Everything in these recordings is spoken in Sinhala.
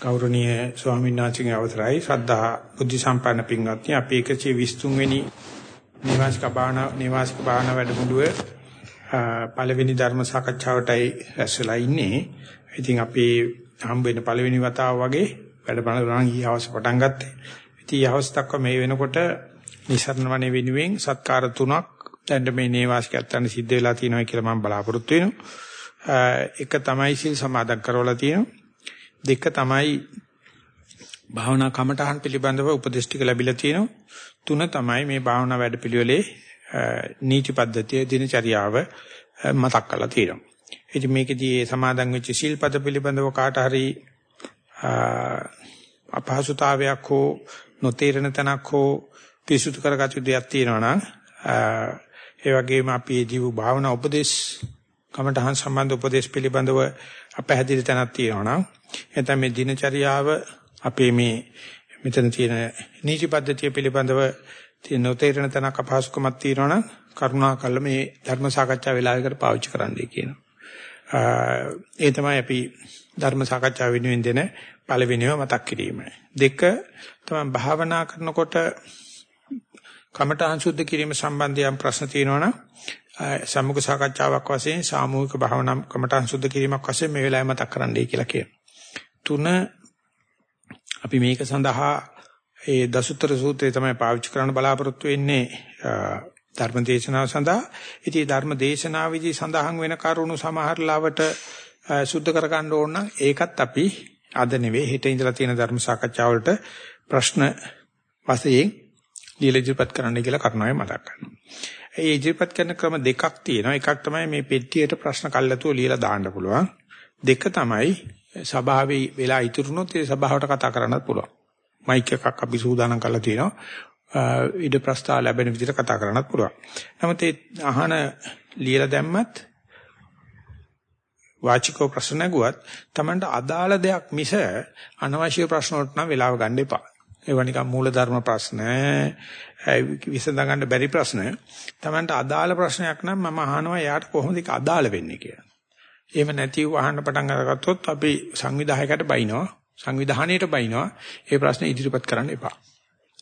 ගෞරවනීය ස්වාමීන් වහන්සේගේ අවසරයි ශ්‍රද්ධා බුද්ධ සම්පන්න පින්වත්නි අපි 123 වෙනි නිවාසික බාහන නිවාසික බාහන වැඩමුළුවේ පළවෙනි ධර්ම සාකච්ඡාවටයි රැස්ලා ඉන්නේ. ඉතින් අපි හම්බ වෙන පළවෙනි වතාව වගේ වැඩබලන ඊහවස පටන් ගත්තේ. ඉතින් ඊහවස දක්වා මේ වෙනකොට නිසරණ වනේ වෙනුවෙන් සත්කාර තුනක් දැන් මේ නිවාසිකයන්ට සිද්ධ වෙලා තියෙනවා කියලා මම බලාපොරොත්තු වෙනවා. එක තමයි සිල් සමාදන් කරවලා තියෙනවා. දෙක තමයි භාවනා කමටහන් පිළිබඳව උපදේශ ටික ලැබිලා තියෙනවා. තුන තමයි මේ භාවනා වැඩපිළිවෙලේ නීති පද්ධතිය දිනචරියාව මතක් කරලා තියෙනවා. ඉතින් මේකෙදී සමාදන් වෙච්ච සිල්පද පිළිබඳව කාට හරි අපහසුතාවයක් හෝ නොතේරෙන තැනක් හෝ පිසුතු කරගatu දෙයක් තියෙනවා නම් ඒ වගේම අපි ජීව භාවනා උපදේශ කමඨහන් සම්බන්ධ උපදේශ පිළිබඳව අපහැදිලි තැනක් තියෙනවා නම් එතන මේ දිනචරියාව අපේ මේ මෙතන තියෙන නීති පද්ධතිය පිළිබඳව තියෙන නොතේරෙන තැනක් අපහසුකමක් තියෙනවා නම් කරුණාකර මේ ධර්ම සාකච්ඡා වෙලාවකට පාවිච්චි කරන්නයි කියනවා. ඒ තමයි අපි ධර්ම සාකච්ඡා වෙනුවෙන් දෙන පළවෙනිව මතක් කිරීම. දෙක තමයි භාවනා කරනකොට කමඨාන් සුද්ධ කිරීම සම්බන්ධයෙන් ප්‍රශ්න තියෙනවා නම් සම්මුඛ සාකච්ඡාවක් වශයෙන් සාමූහික භාවනා කමඨාන් සුද්ධ කිරීමක් වශයෙන් මේ වෙලාවේ මතක් කරන්නයි කියලා කියනවා. තුන අපි මේක සඳහා ඒ දසුතර සූත්‍රය තමයි පාවිච්චි කරන්න බලාපොරොත්තු වෙන්නේ ධර්ම දේශනාව සඳහා. ඉතින් ධර්ම දේශනාවේදී සඳහන් වෙන කරුණු සමහර ලාවට සුද්ධ කර ගන්න ඕන නම් ඒකත් අපි අද නෙවෙයි හෙට ඉඳලා තියෙන ධර්ම සාකච්ඡාවලට ප්‍රශ්න වශයෙන් ලියලා ඉදිරිපත් කරන්න කියලා කරුණාවෙන් මතක් කරනවා. ඒ ඉදිරිපත් කරන ක්‍රම දෙකක් තියෙනවා. එකක් තමයි මේ පෙට්ටියට ප්‍රශ්න කල්ලාතුව ලියලා දාන්න පුළුවන්. දෙක තමයි සභාවේ වෙලා ඉතුරුනොත් ඒ සභාවට කතා කරන්නත් පුළුවන්. මයික් එකක් අපි සූදානම් කරලා තියෙනවා. ඊට ප්‍රස්තාව ලැබෙන විදිහට කතා කරන්නත් පුළුවන්. නමුත් ඒ අහන ලියලා දැම්මත් වාචිකව ප්‍රශ්න නැගුවත් Tamanට අදාළ දෙයක් මිස අනවශ්‍ය ප්‍රශ්න වලට නම් වෙලාව ගන්න එපා. ඒවා නිකන් මූලධර්ම ප්‍රශ්න, විසඳ ගන්න බැරි ප්‍රශ්න. Tamanට අදාළ ප්‍රශ්නයක් නම් මම අහනවා යාට කොහොමද ඒක අදාළ වෙන්නේ කියලා. එහෙම නැතිව අහන්න පටන් අරගත්තොත් අපි සංවිධායකයට බයිනවා. සංවිධානයට බයිනවා. ඒ ප්‍රශ්නේ ඉදිරිපත් කරන්න එපා.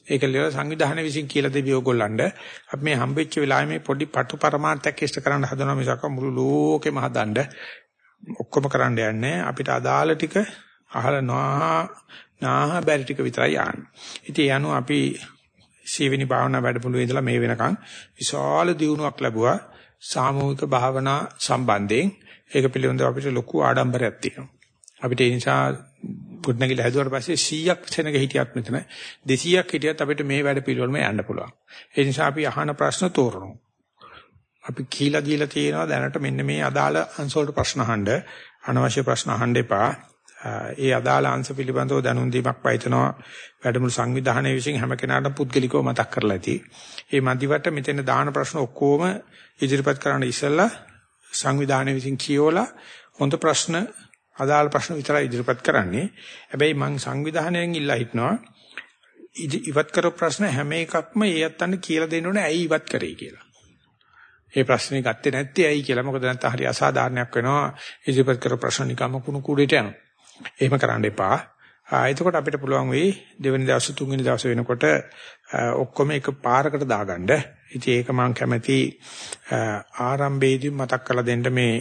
ඒක ලියලා සංවිධානය විසින් කියලා දෙවි ඕගොල්ලන්ට අපි මේ හම්බෙච්ච වෙලාවේ මේ පොඩි පටු පරමාර්ථයක් ඉෂ්ට කරන්න හදනවා මිසක් මුළු ලෝකෙම හදන්න ඔක්කොම කරන්න යන්නේ අපිට අදාළ ටික අහලා නාහ නාහ බැරි ටික විතරයි ආන්නේ. ඉතින් යනු අපි සීවෙනි භාවනා වැඩමුළුවේ ඉඳලා මේ වෙනකන් විශාල දියුණුවක් ලැබුවා සාමූහික භාවනා සම්බන්ධයෙන් ඒක පිළිබඳව අපිට ලොකු ආඩම්බරයක් තියෙනවා. අපිට ඒ නිසා ගොඩනැගිලි හැදුවාට පස්සේ 100ක් සෙනග හිටියත් මෙතන 200ක් හිටියත් අපිට මේ වැඩ පිළිවෙලම යන්න පුළුවන්. ඒ නිසා අපි අහන ප්‍රශ්න තෝරනවා. අපි කීලා දීලා තියෙනවා දැනට මෙන්න මේ අදාළ අංශ වලට ප්‍රශ්න අහන්න අනවශ්‍ය ප්‍රශ්න අහන්න එපා. ඒ අදාළ අංශ පිළිබඳව දැනුම් දීමක් පයිතනවා වැඩමුළු සංවිධානයේ විසින් හැම කෙනාටම පුද්ගලිකව මතක් කරලා ඇති. මේ මදිවට මෙතන දාන ප්‍රශ්න ඔක්කොම ඉදිරිපත් කරන්න ඉස්සෙල්ලා සංවිධානය විසින් කියවලා හොඳ ප්‍රශ්න අදාළ ප්‍රශ්න විතරයි ඉදිරිපත් කරන්නේ. හැබැයි මම සංවිධානයෙන් ඉල්ලා හිටනවා ඉවත් කරපු ප්‍රශ්න හැම එකක්ම ඒ අත්තන්න කියලා දෙන්න ඕනේ ඇයි ඉවත් කරේ කියලා. ඒ ප්‍රශ්නේ ගත්තේ නැත්තේ ඇයි කියලා. මොකද නැත්නම් හරි අසාධාරණයක් වෙනවා. ඉදිරිපත් කරපු ප්‍රශ්න නිකම්ම කුණු කුඩේට යනවා. එහෙම කරන්න එපා. එතකොට අපිට පුළුවන් වෙයි දෙවෙනි දවස් තුන්වෙනි දවස් වෙනකොට ඔක්කොම එක පාරකට දාගන්න. ඉතින් ඒක මම කැමැති ආරම්භයේදී මතක් කරලා දෙන්න මේ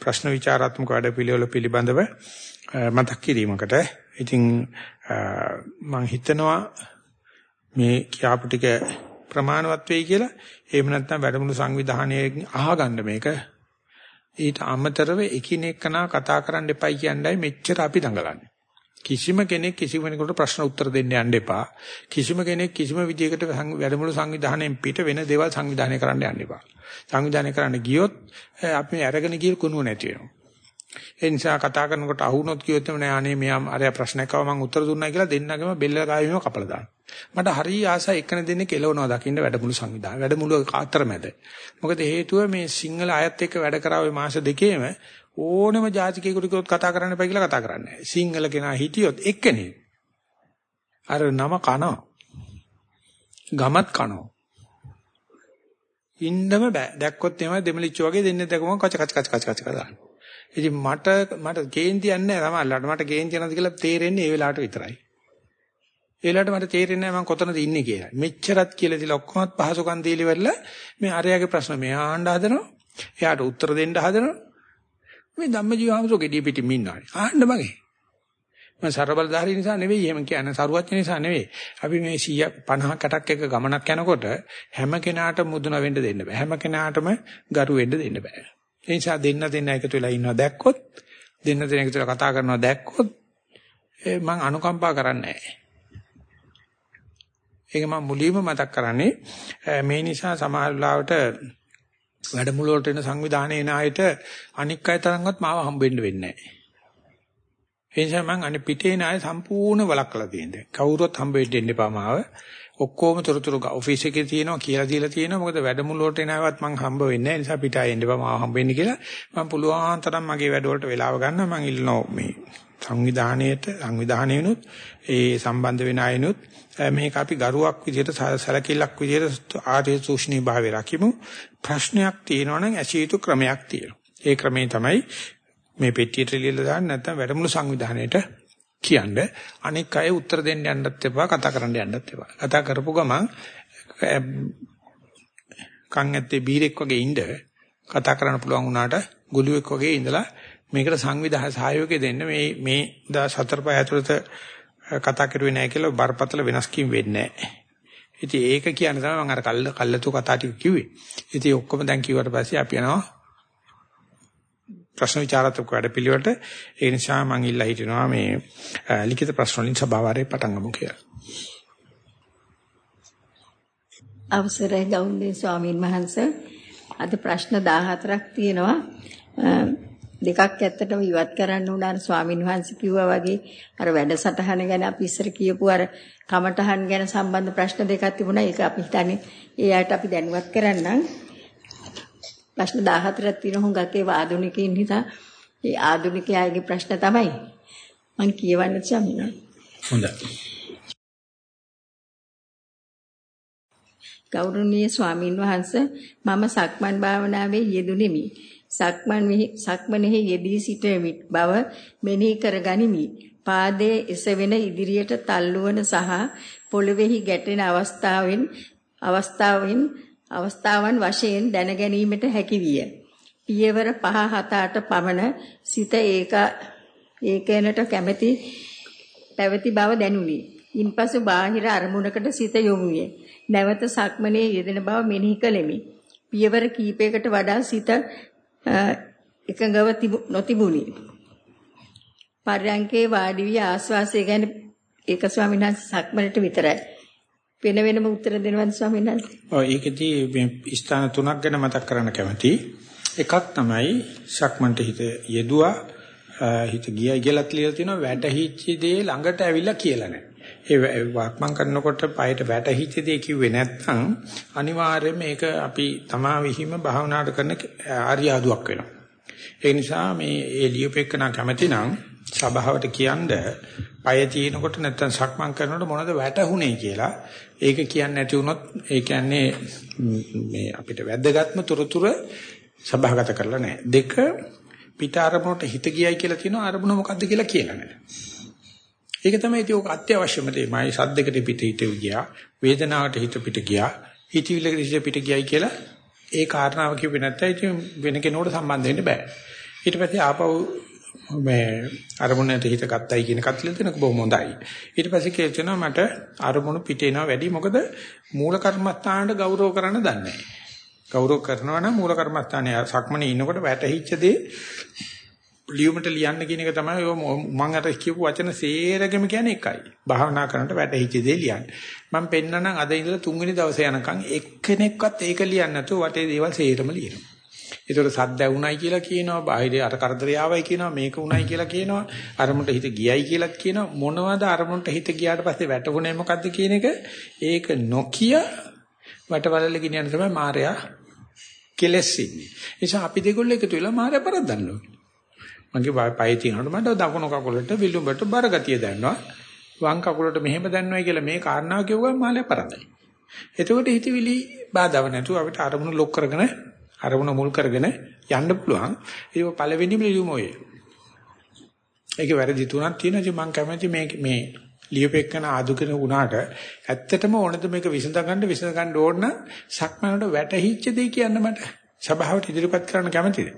ප්‍රශ්න විචාරාත්මක වැඩ පිළිවෙල පිළිබඳව මතක් කිරීමකට. ඉතින් මම හිතනවා මේ කියාපු ටික ප්‍රමාණවත් වෙයි කියලා. එහෙම නැත්නම් වැඩමුළු සංවිධානයේ අහගන්න මේක. ඊට අමතරව එකිනෙකනා කතා කරන්න එපයි කියන්නයි මෙච්චර අපි දඟලන්නේ. කිසිම කෙනෙක් කිසිම කෙනෙකුට ප්‍රශ්න උත්තර දෙන්න යන්න එපා. කිසිම කෙනෙක් කිසිම විදියකට වැඩමුළු සංවිධානයෙන් පිට වෙන දේවල් සංවිධානය කරන්න යන්න එපා. සංවිධානය කරන්න ගියොත් අපි අරගෙන ගිය කුණුව නැති වෙනවා. ඒ නිසා කතා කරනකොට අහුනොත් කියොත් නෑ අනේ මෙයා අරයා ප්‍රශ්නයක් ආව මම උත්තර දුන්නා කියලා දෙන්නගම බෙල්ල ගාවෙම කපලා දානවා. මට හරිය ආසයි එකන දෙන්නේ කෙලවනවා දකින්න වැඩමුළු සංවිධානය. වැඩමුළු අතරමැද. මොකද හේතුව මේ සිංහල අයත් එක්ක වැඩ කරාවේ මාස දෙකේම ඕනම ජාතිකයෙකුට කිව්වොත් කතා කරන්න එපා කියලා කතා කරන්නේ නැහැ. සිංහල කෙනා හිටියොත් එක්කනේ. අර නම කනවා. ගමත් කනවා. ඉන්නම බෑ. දැක්කොත් එහම දෙමලිච්ච වගේ දෙන්නේ දැකම කච කච කච කච කච කරා. ඉතින් මට මට කේන්තියක් නැහැ සමහරවිට මට කේන්තිය නැති කියලා තේරෙන්නේ ඒ වෙලාවට විතරයි. ඒ වෙලාවට මට තේරෙන්නේ නැහැ මම කොතනද ඉන්නේ කියලා. මෙච්චරත් කියලා දිලා ඔක්කොමත් පහසුකම් දීලා ඉවරලා මේ අරයාගේ ප්‍රශ්න මෙයා අහන්න හදනවා. එයාට උත්තර දෙන්න හදනවා. මේ ධම්මජීවහමසෝ gediy පිටින් ඉන්නවානේ. අහන්න මගේ. මම ਸਰබලධාරී නිසා නෙවෙයි එහෙම කියන්නේ සරුවච්ච නිසා නෙවෙයි. අපි මේ 150 කටක් එක ගමනක් යනකොට හැම කෙනාටම මුදුන වෙන්න දෙන්න බෑ. හැම කෙනාටම ගරු වෙන්න දෙන්න බෑ. ඒ නිසා දෙන්න දෙන්න එකතු වෙලා ඉන්නවා දැක්කොත් දෙන්න දෙන්න එකතු වෙලා කතා කරනවා දැක්කොත් මම අනුකම්පා කරන්නේ නැහැ. ඒක මම මුලින්ම මතක් කරන්නේ මේ නිසා සමහර වෙලාවට වැඩමුළු වලට එන සංවිධානයේ එන අයට අනික් අය තරම්වත් මාව හම්බෙන්න වෙන්නේ නැහැ. ඒ නිසා මම අනේ පිටේ නාය සම්පූර්ණ වළක්වලා තියෙනවා. කවුරුත් හම්බ වෙන්න දෙන්න එපා මාව. ඔක්කොම තොරතුරු ඔෆිස් එකේ තියෙනවා කියලා දීලා තියෙනවා. මොකද වැඩමුළු වලට එනවත් මම හම්බ වෙන්නේ නැහැ. නිසා පිටාය එන්න එපා මාව හම්බ වෙන්න කියලා. මම පුළුවන් තරම් මගේ වැඩ වලට වෙලාව ගන්න මම ඉල්ලනවා මේ සංවිධානයේට සංවිධානයනුත් ඒ සම්බන්ධ වෙන අයනුත් මේක අපි ගරුවක් විදිහට සැලකිල්ලක් විදිහට ආර්ය සූෂ්ණී භාවය රකිමු ප්‍රශ්නයක් තියෙනවා නම් ඇසිය යුතු ක්‍රමයක් තියෙනවා ඒ ක්‍රමේ තමයි මේ පෙට්ටියට ලියලා දාන්න නැත්නම් වැඩමුළු සංවිධානයේට කියන්න අනික් අය උත්තර දෙන්න යන්නත් එපා කතා කරන්න යන්නත් එපා කතා කරපු ගමන් කන් ඇත්තේ බීරෙක් වගේ ඉඳ කතා කරන්න පුළුවන් වුණාට ගුළුවෙක් වගේ ඉඳලා මේකට සංවිධාන සහයෝගය දෙන්න මේ මේ 14 පහ ඇතුළත කතා කරුවේ නැහැ කියලා බරපතල වෙනස් කීම් වෙන්නේ නැහැ. ඉතින් ඒක කියන තමයි මම අර කල්ල කල්ලතු කතා ටික කිව්වේ. ඉතින් ඔක්කොම දැන් කිව්වට පස්සේ අපි යනවා ප්‍රශ්න විචාරාත්මක වැඩපිළිවෙලට. ඒ නිසා මම ඉල්ලා හිටිනවා මේ ලිඛිත ප්‍රශ්න වලින් සභාවාරේ පටන් ගමු කියලා. අවසරයි ගෞරවනීය ස්වාමීන් වහන්සේ අද ප්‍රශ්න 14ක් තියෙනවා. දෙකක් ඇත්තටම ඉවත් කරන්න උනාන ස්වාමින් වහන්සේ කිව්වා වගේ අර වැඩසටහන ගැන අපි ඉස්සර කියපු අර කමටහන් ගැන සම්බන්ධ ප්‍රශ්න දෙකක් තිබුණා. ඒක අපි හිතන්නේ ඒ අයට අපි දැනුවත් කරන්නම්. ප්‍රශ්න 14ක් තියෙන හුඟක් ඒ ආධුනිකයින් නිසා ඒ ආධුනිකයාගේ ප්‍රශ්න තමයි මම කියවන්න ස්වාමීන් හොඳයි. ගෞරවනීය ස්වාමින් වහන්සේ මම සක්මන් භාවනාවේ යෙදුණෙමි. සක්මන් සක්මනෙහි යෙදී සිටෙමි බව මෙනෙහි කරගනිමි. පාදයේ එසවෙන ඉදිරියට තල්ලුවන සහ පොළවේහි ගැටෙන අවස්ථාවෙන් අවස්ථාවෙන් අවස්ථාවන් වශයෙන් දැන ගැනීමට හැකි විය. පියවර 5 7 8 පමණ සිත ඒක ඒකැනට කැමැති පැවති බව දැනුනි. ඉන්පසු බාහිර අරමුණකට සිත යොමු විය. නැවත සක්මනේ යෙදෙන බව මෙනෙහි කළෙමි. පියවර කීපයකට වඩා සිත එකඟව නොතිබුණි. පර්යංකේ වාඩි වී ආස්වාසය ගැන ඒක ස්වාමීන් වහන්සේ සක්මනට විතරයි. වෙන වෙනම උත්තර දෙනවද ස්වාමීන් වහන්සේ? ඔව් ඒකදී මේ ස්ථාන තුනක් ගැන මතක් කරන්න කැමතියි. එකක් තමයි සක්මන්ට හිත යෙදුවා හිත ගියයි කියලා කියලා තියෙනවා වැටහිච්ච දේ ළඟට ඇවිල්ලා කියලා නැහැ. ඒ වක්මන් කරනකොට পায়ට වැටහිච්ච දේ කිව්වේ නැත්නම් අනිවාර්යයෙන් මේක අපි තමා විහිම භාවනාට කරන ආර්යාදුවක් වෙනවා. ඒ නිසා මේ ඒ ලියුපෙකන කැමති නම් සභාවට කියන්න পায় තියෙනකොට නැත්නම් සක්මන් කරනකොට මොනවද වැටහුනේ කියලා ඒක කියන්නේ නැති වුණොත් ඒ කියන්නේ මේ අපිට වැද්දගත්ම තොරතුරු සභාගත කරලා නැහැ. දෙක පිට අරමුණට හිත ගියයි කියලා තියෙනවා අරමුණ මොකද්ද කියලා කියලා නැහැ. ඒක තමයි ඉතින් ඔක අත්‍යවශ්‍යම දේ. මයි සද්දකට පිට හිත ගියා, වේදනාවට හිත පිට ගියා, හිතවිල්ලකට හිත පිට ගියයි කියලා ඒ කාරණාව කිව්වේ නැත්නම් ඉතින් වෙන කෙනෙකුට සම්බන්ධ වෙන්න බෑ. ඊට පස්සේ ආපහු මේ අරමුණට හිත ගත්තයි කියන කතල දෙනක බොහොම හොඳයි. ඊට පස්සේ කියනවා මට අරමුණු පිට එනවා වැඩි මොකද මූල කර්මස්ථානට ගෞරව කරන්න දන්නේ නැහැ. ගෞරව කරනවා නම් මූල කර්මස්ථානයේ සක්මනේ ඉන්නකොට වැටහිච්ච දේ ලියුමට ලියන්න කියන එක තමයි ඔය මම අර කියපු වචන සේරගෙම කියන්නේ එකයි. භාවනා කරනට වැටහිච්ච දේ ලියන්න. මම පෙන්නනම් අද ඉඳලා තුන්වෙනි දවසේ යනකම් එක්කෙනෙක්වත් ඒක ලියන්න නැතුව වටේ දේවල් සේරම ලියනවා. ඒතකොට සද්ද වුණයි කියලා කියනවා, බාහිර අර කරදරය ආවයි කියනවා, මේක වුණයි කියලා කියනවා, අරමුණට හිත ගියයි කියලා කියනවා. මොනවද අරමුණට හිත ගියාට පස්සේ වැටුනේ මොකද්ද කියන එක ඒක නොකිය වටවලල ගෙනියන තමයි මායя කෙලස් ඉන්නේ. ඒ නිසා අපි දෙකොල්ල එකතු වෙලා මායя පරද්දන්න ඕනේ. මගේ පය තියෙනකොට මට දකුණු කකුලට විලුඹට බර ගතිය දැනෙනවා. වම් කකුලට මෙහෙම දැනනවා කියලා මේ කාරණාව කිව්වම මාළේ පරදයි. එතකොට හිතවිලි බාධාව නැතුව අපිට අරමුණු ලොක් කරගෙන අරමුණ මුල් කරගෙන යන්න පුළුවන්. ඒක පළවෙනිම ලියුම ඔය. ඒක වැරදි තුනක් තියෙනවා. ඉතින් මම කැමති මේ මේ ලියුපෙකන ආදුකන වුණාට ඇත්තටම ඕනද මේක විසඳ ගන්න විසඳ ගන්න ඕන සක්මනට වැටහිච්ච දෙය කියන්න මට සභාවට ඉදිරිපත් කරන්න කැමතිද?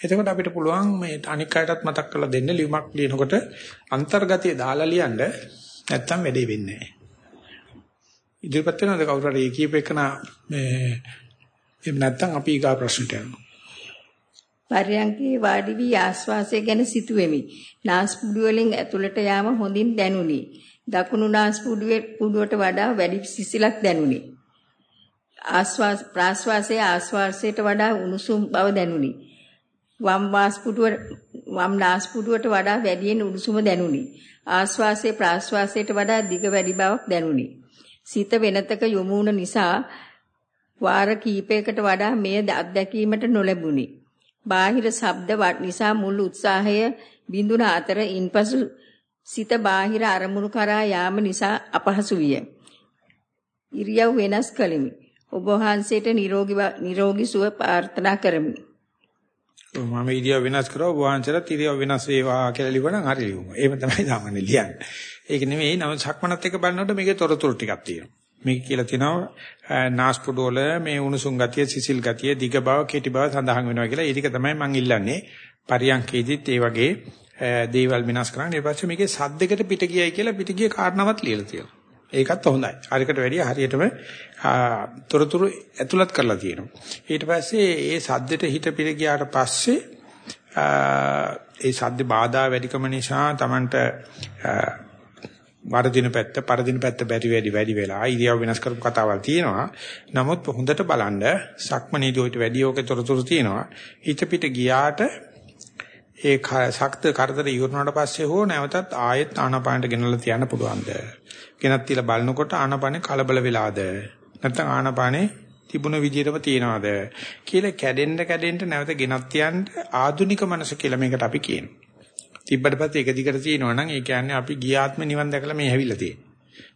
එතකොට අපිට පුළුවන් මේ අනික් අයටත් මතක් කරලා දෙන්න ලියුමක් ලියනකොට අන්තර්ගතය දාලා ලියන්න නැත්තම් වැඩේ වෙන්නේ නැහැ. ඉදිරිපත් වෙනවද කවුරු හරි කීපෙකන මේ එහෙම නැත්තම් අපි ඊගා ප්‍රශ්නට යනවා. පර්යංකේ වාඩි වී ආශ්වාසය ගැන සිටුවෙමි. නාස්පුඩු වලින් ඇතුළට යාම හොඳින් දැනුනි. දකුණු නාස්පුඩුවේ පුඩුවට වඩා වැඩි සිසිලක් දැනුනි. ආශ්වාස ප්‍රාශ්වාසයේ ආශ්වාසයට වඩා උණුසුම් බව දැනුනි. වම් වාස්පුඩුව වම් නාස්පුඩුවට වඩා වැඩියෙන් උණුසුම දැනුනි. ආශ්වාසයේ ප්‍රාශ්වාසයට වඩා දිග වැඩි බවක් දැනුනි. සිත වෙනතක යොමු නිසා වාර කීපයකට වඩා මෙය අත්දැකීමට නොලැබුණි. බාහිර ශබ්ද නිසා මුළු උත්සාහය බිඳුන අතර ඉන්පසු සිත බාහිර අරමුණු කරා යාම නිසා අපහසු විය. ඉරියව් වෙනස් කළෙමි. ඔබ වහන්සේට නිරෝගී නිරෝගී සුව ප්‍රාර්ථනා කරමි. මම ඉරියව් වෙනස් කරා ඔබ වහන්සේට ඉරියව් වෙනස් වේවා කියලා ලිවනම් හරි ලියමු. එහෙම තමයි සාමාන්‍ය ලියන්නේ. ඒක නෙමෙයි නම සක්මනත් එක බලනකොට මේකේ තොරතුරු ටිකක් තියෙනවා. මේක කියලා තියෙනවා නාස්පුඩු වල මේ උණුසුම් ගතිය, සිසිල් ගතිය, දිග බව, කෙටි බව සඳහන් වෙනවා කියලා. ඒ ටික තමයි මම ඉල්ලන්නේ. පරියන්කේදිත් ඒ වගේ දේවල් විනාශ කරන්න. ඊට පස්සේ මේකේ සද්දයකට පිට ගියයි කියලා පිට ගිය කාරණාවක් ලියලා තියෙනවා. ඒකත් හොඳයි. හරියට වැඩිය හරියටම තොරතුරු ඇතුළත් කරලා තියෙනවා. ඊට පස්සේ ඒ සද්දෙට හිත පිට ගියාට පස්සේ ඒ සද්ද බාධා වැඩිකම නිසා Tamanට වරදින පැත්ත පරදින පැත්ත බැරි වැඩි වැඩි වෙලා ඉරියව් වෙනස් කරපු කතාවල් තියෙනවා. නමුත් හොඳට බලන්න සක්මනීදී ඔයිට වැඩි ඕකේ තොරතුරු තියෙනවා. හිත පිට ගියාට ඒ ශක්ත කරදර ඉවරනට පස්සේ හෝ නැවතත් ආයෙත් ආනාපානට ගෙනල්ලා තියන්න පුළුවන්ද? ගෙනත් තියලා බලනකොට ආනාපානේ කලබල වෙලාද? නැත්නම් ආනාපානේ තිබුණ විදිහටම තියනවාද කියලා කැඩෙන්න කැඩෙන්න නැවත ගෙනත් තියන්න ආධුනික මනස කියලා මේකට අපි කියනවා. තිබ්බට පස්සේ එක දිගට තියෙනවා නම් ඒ කියන්නේ අපි ගියාත්ම නිවන් දැකලා මේ හැවිලා තියෙන්නේ.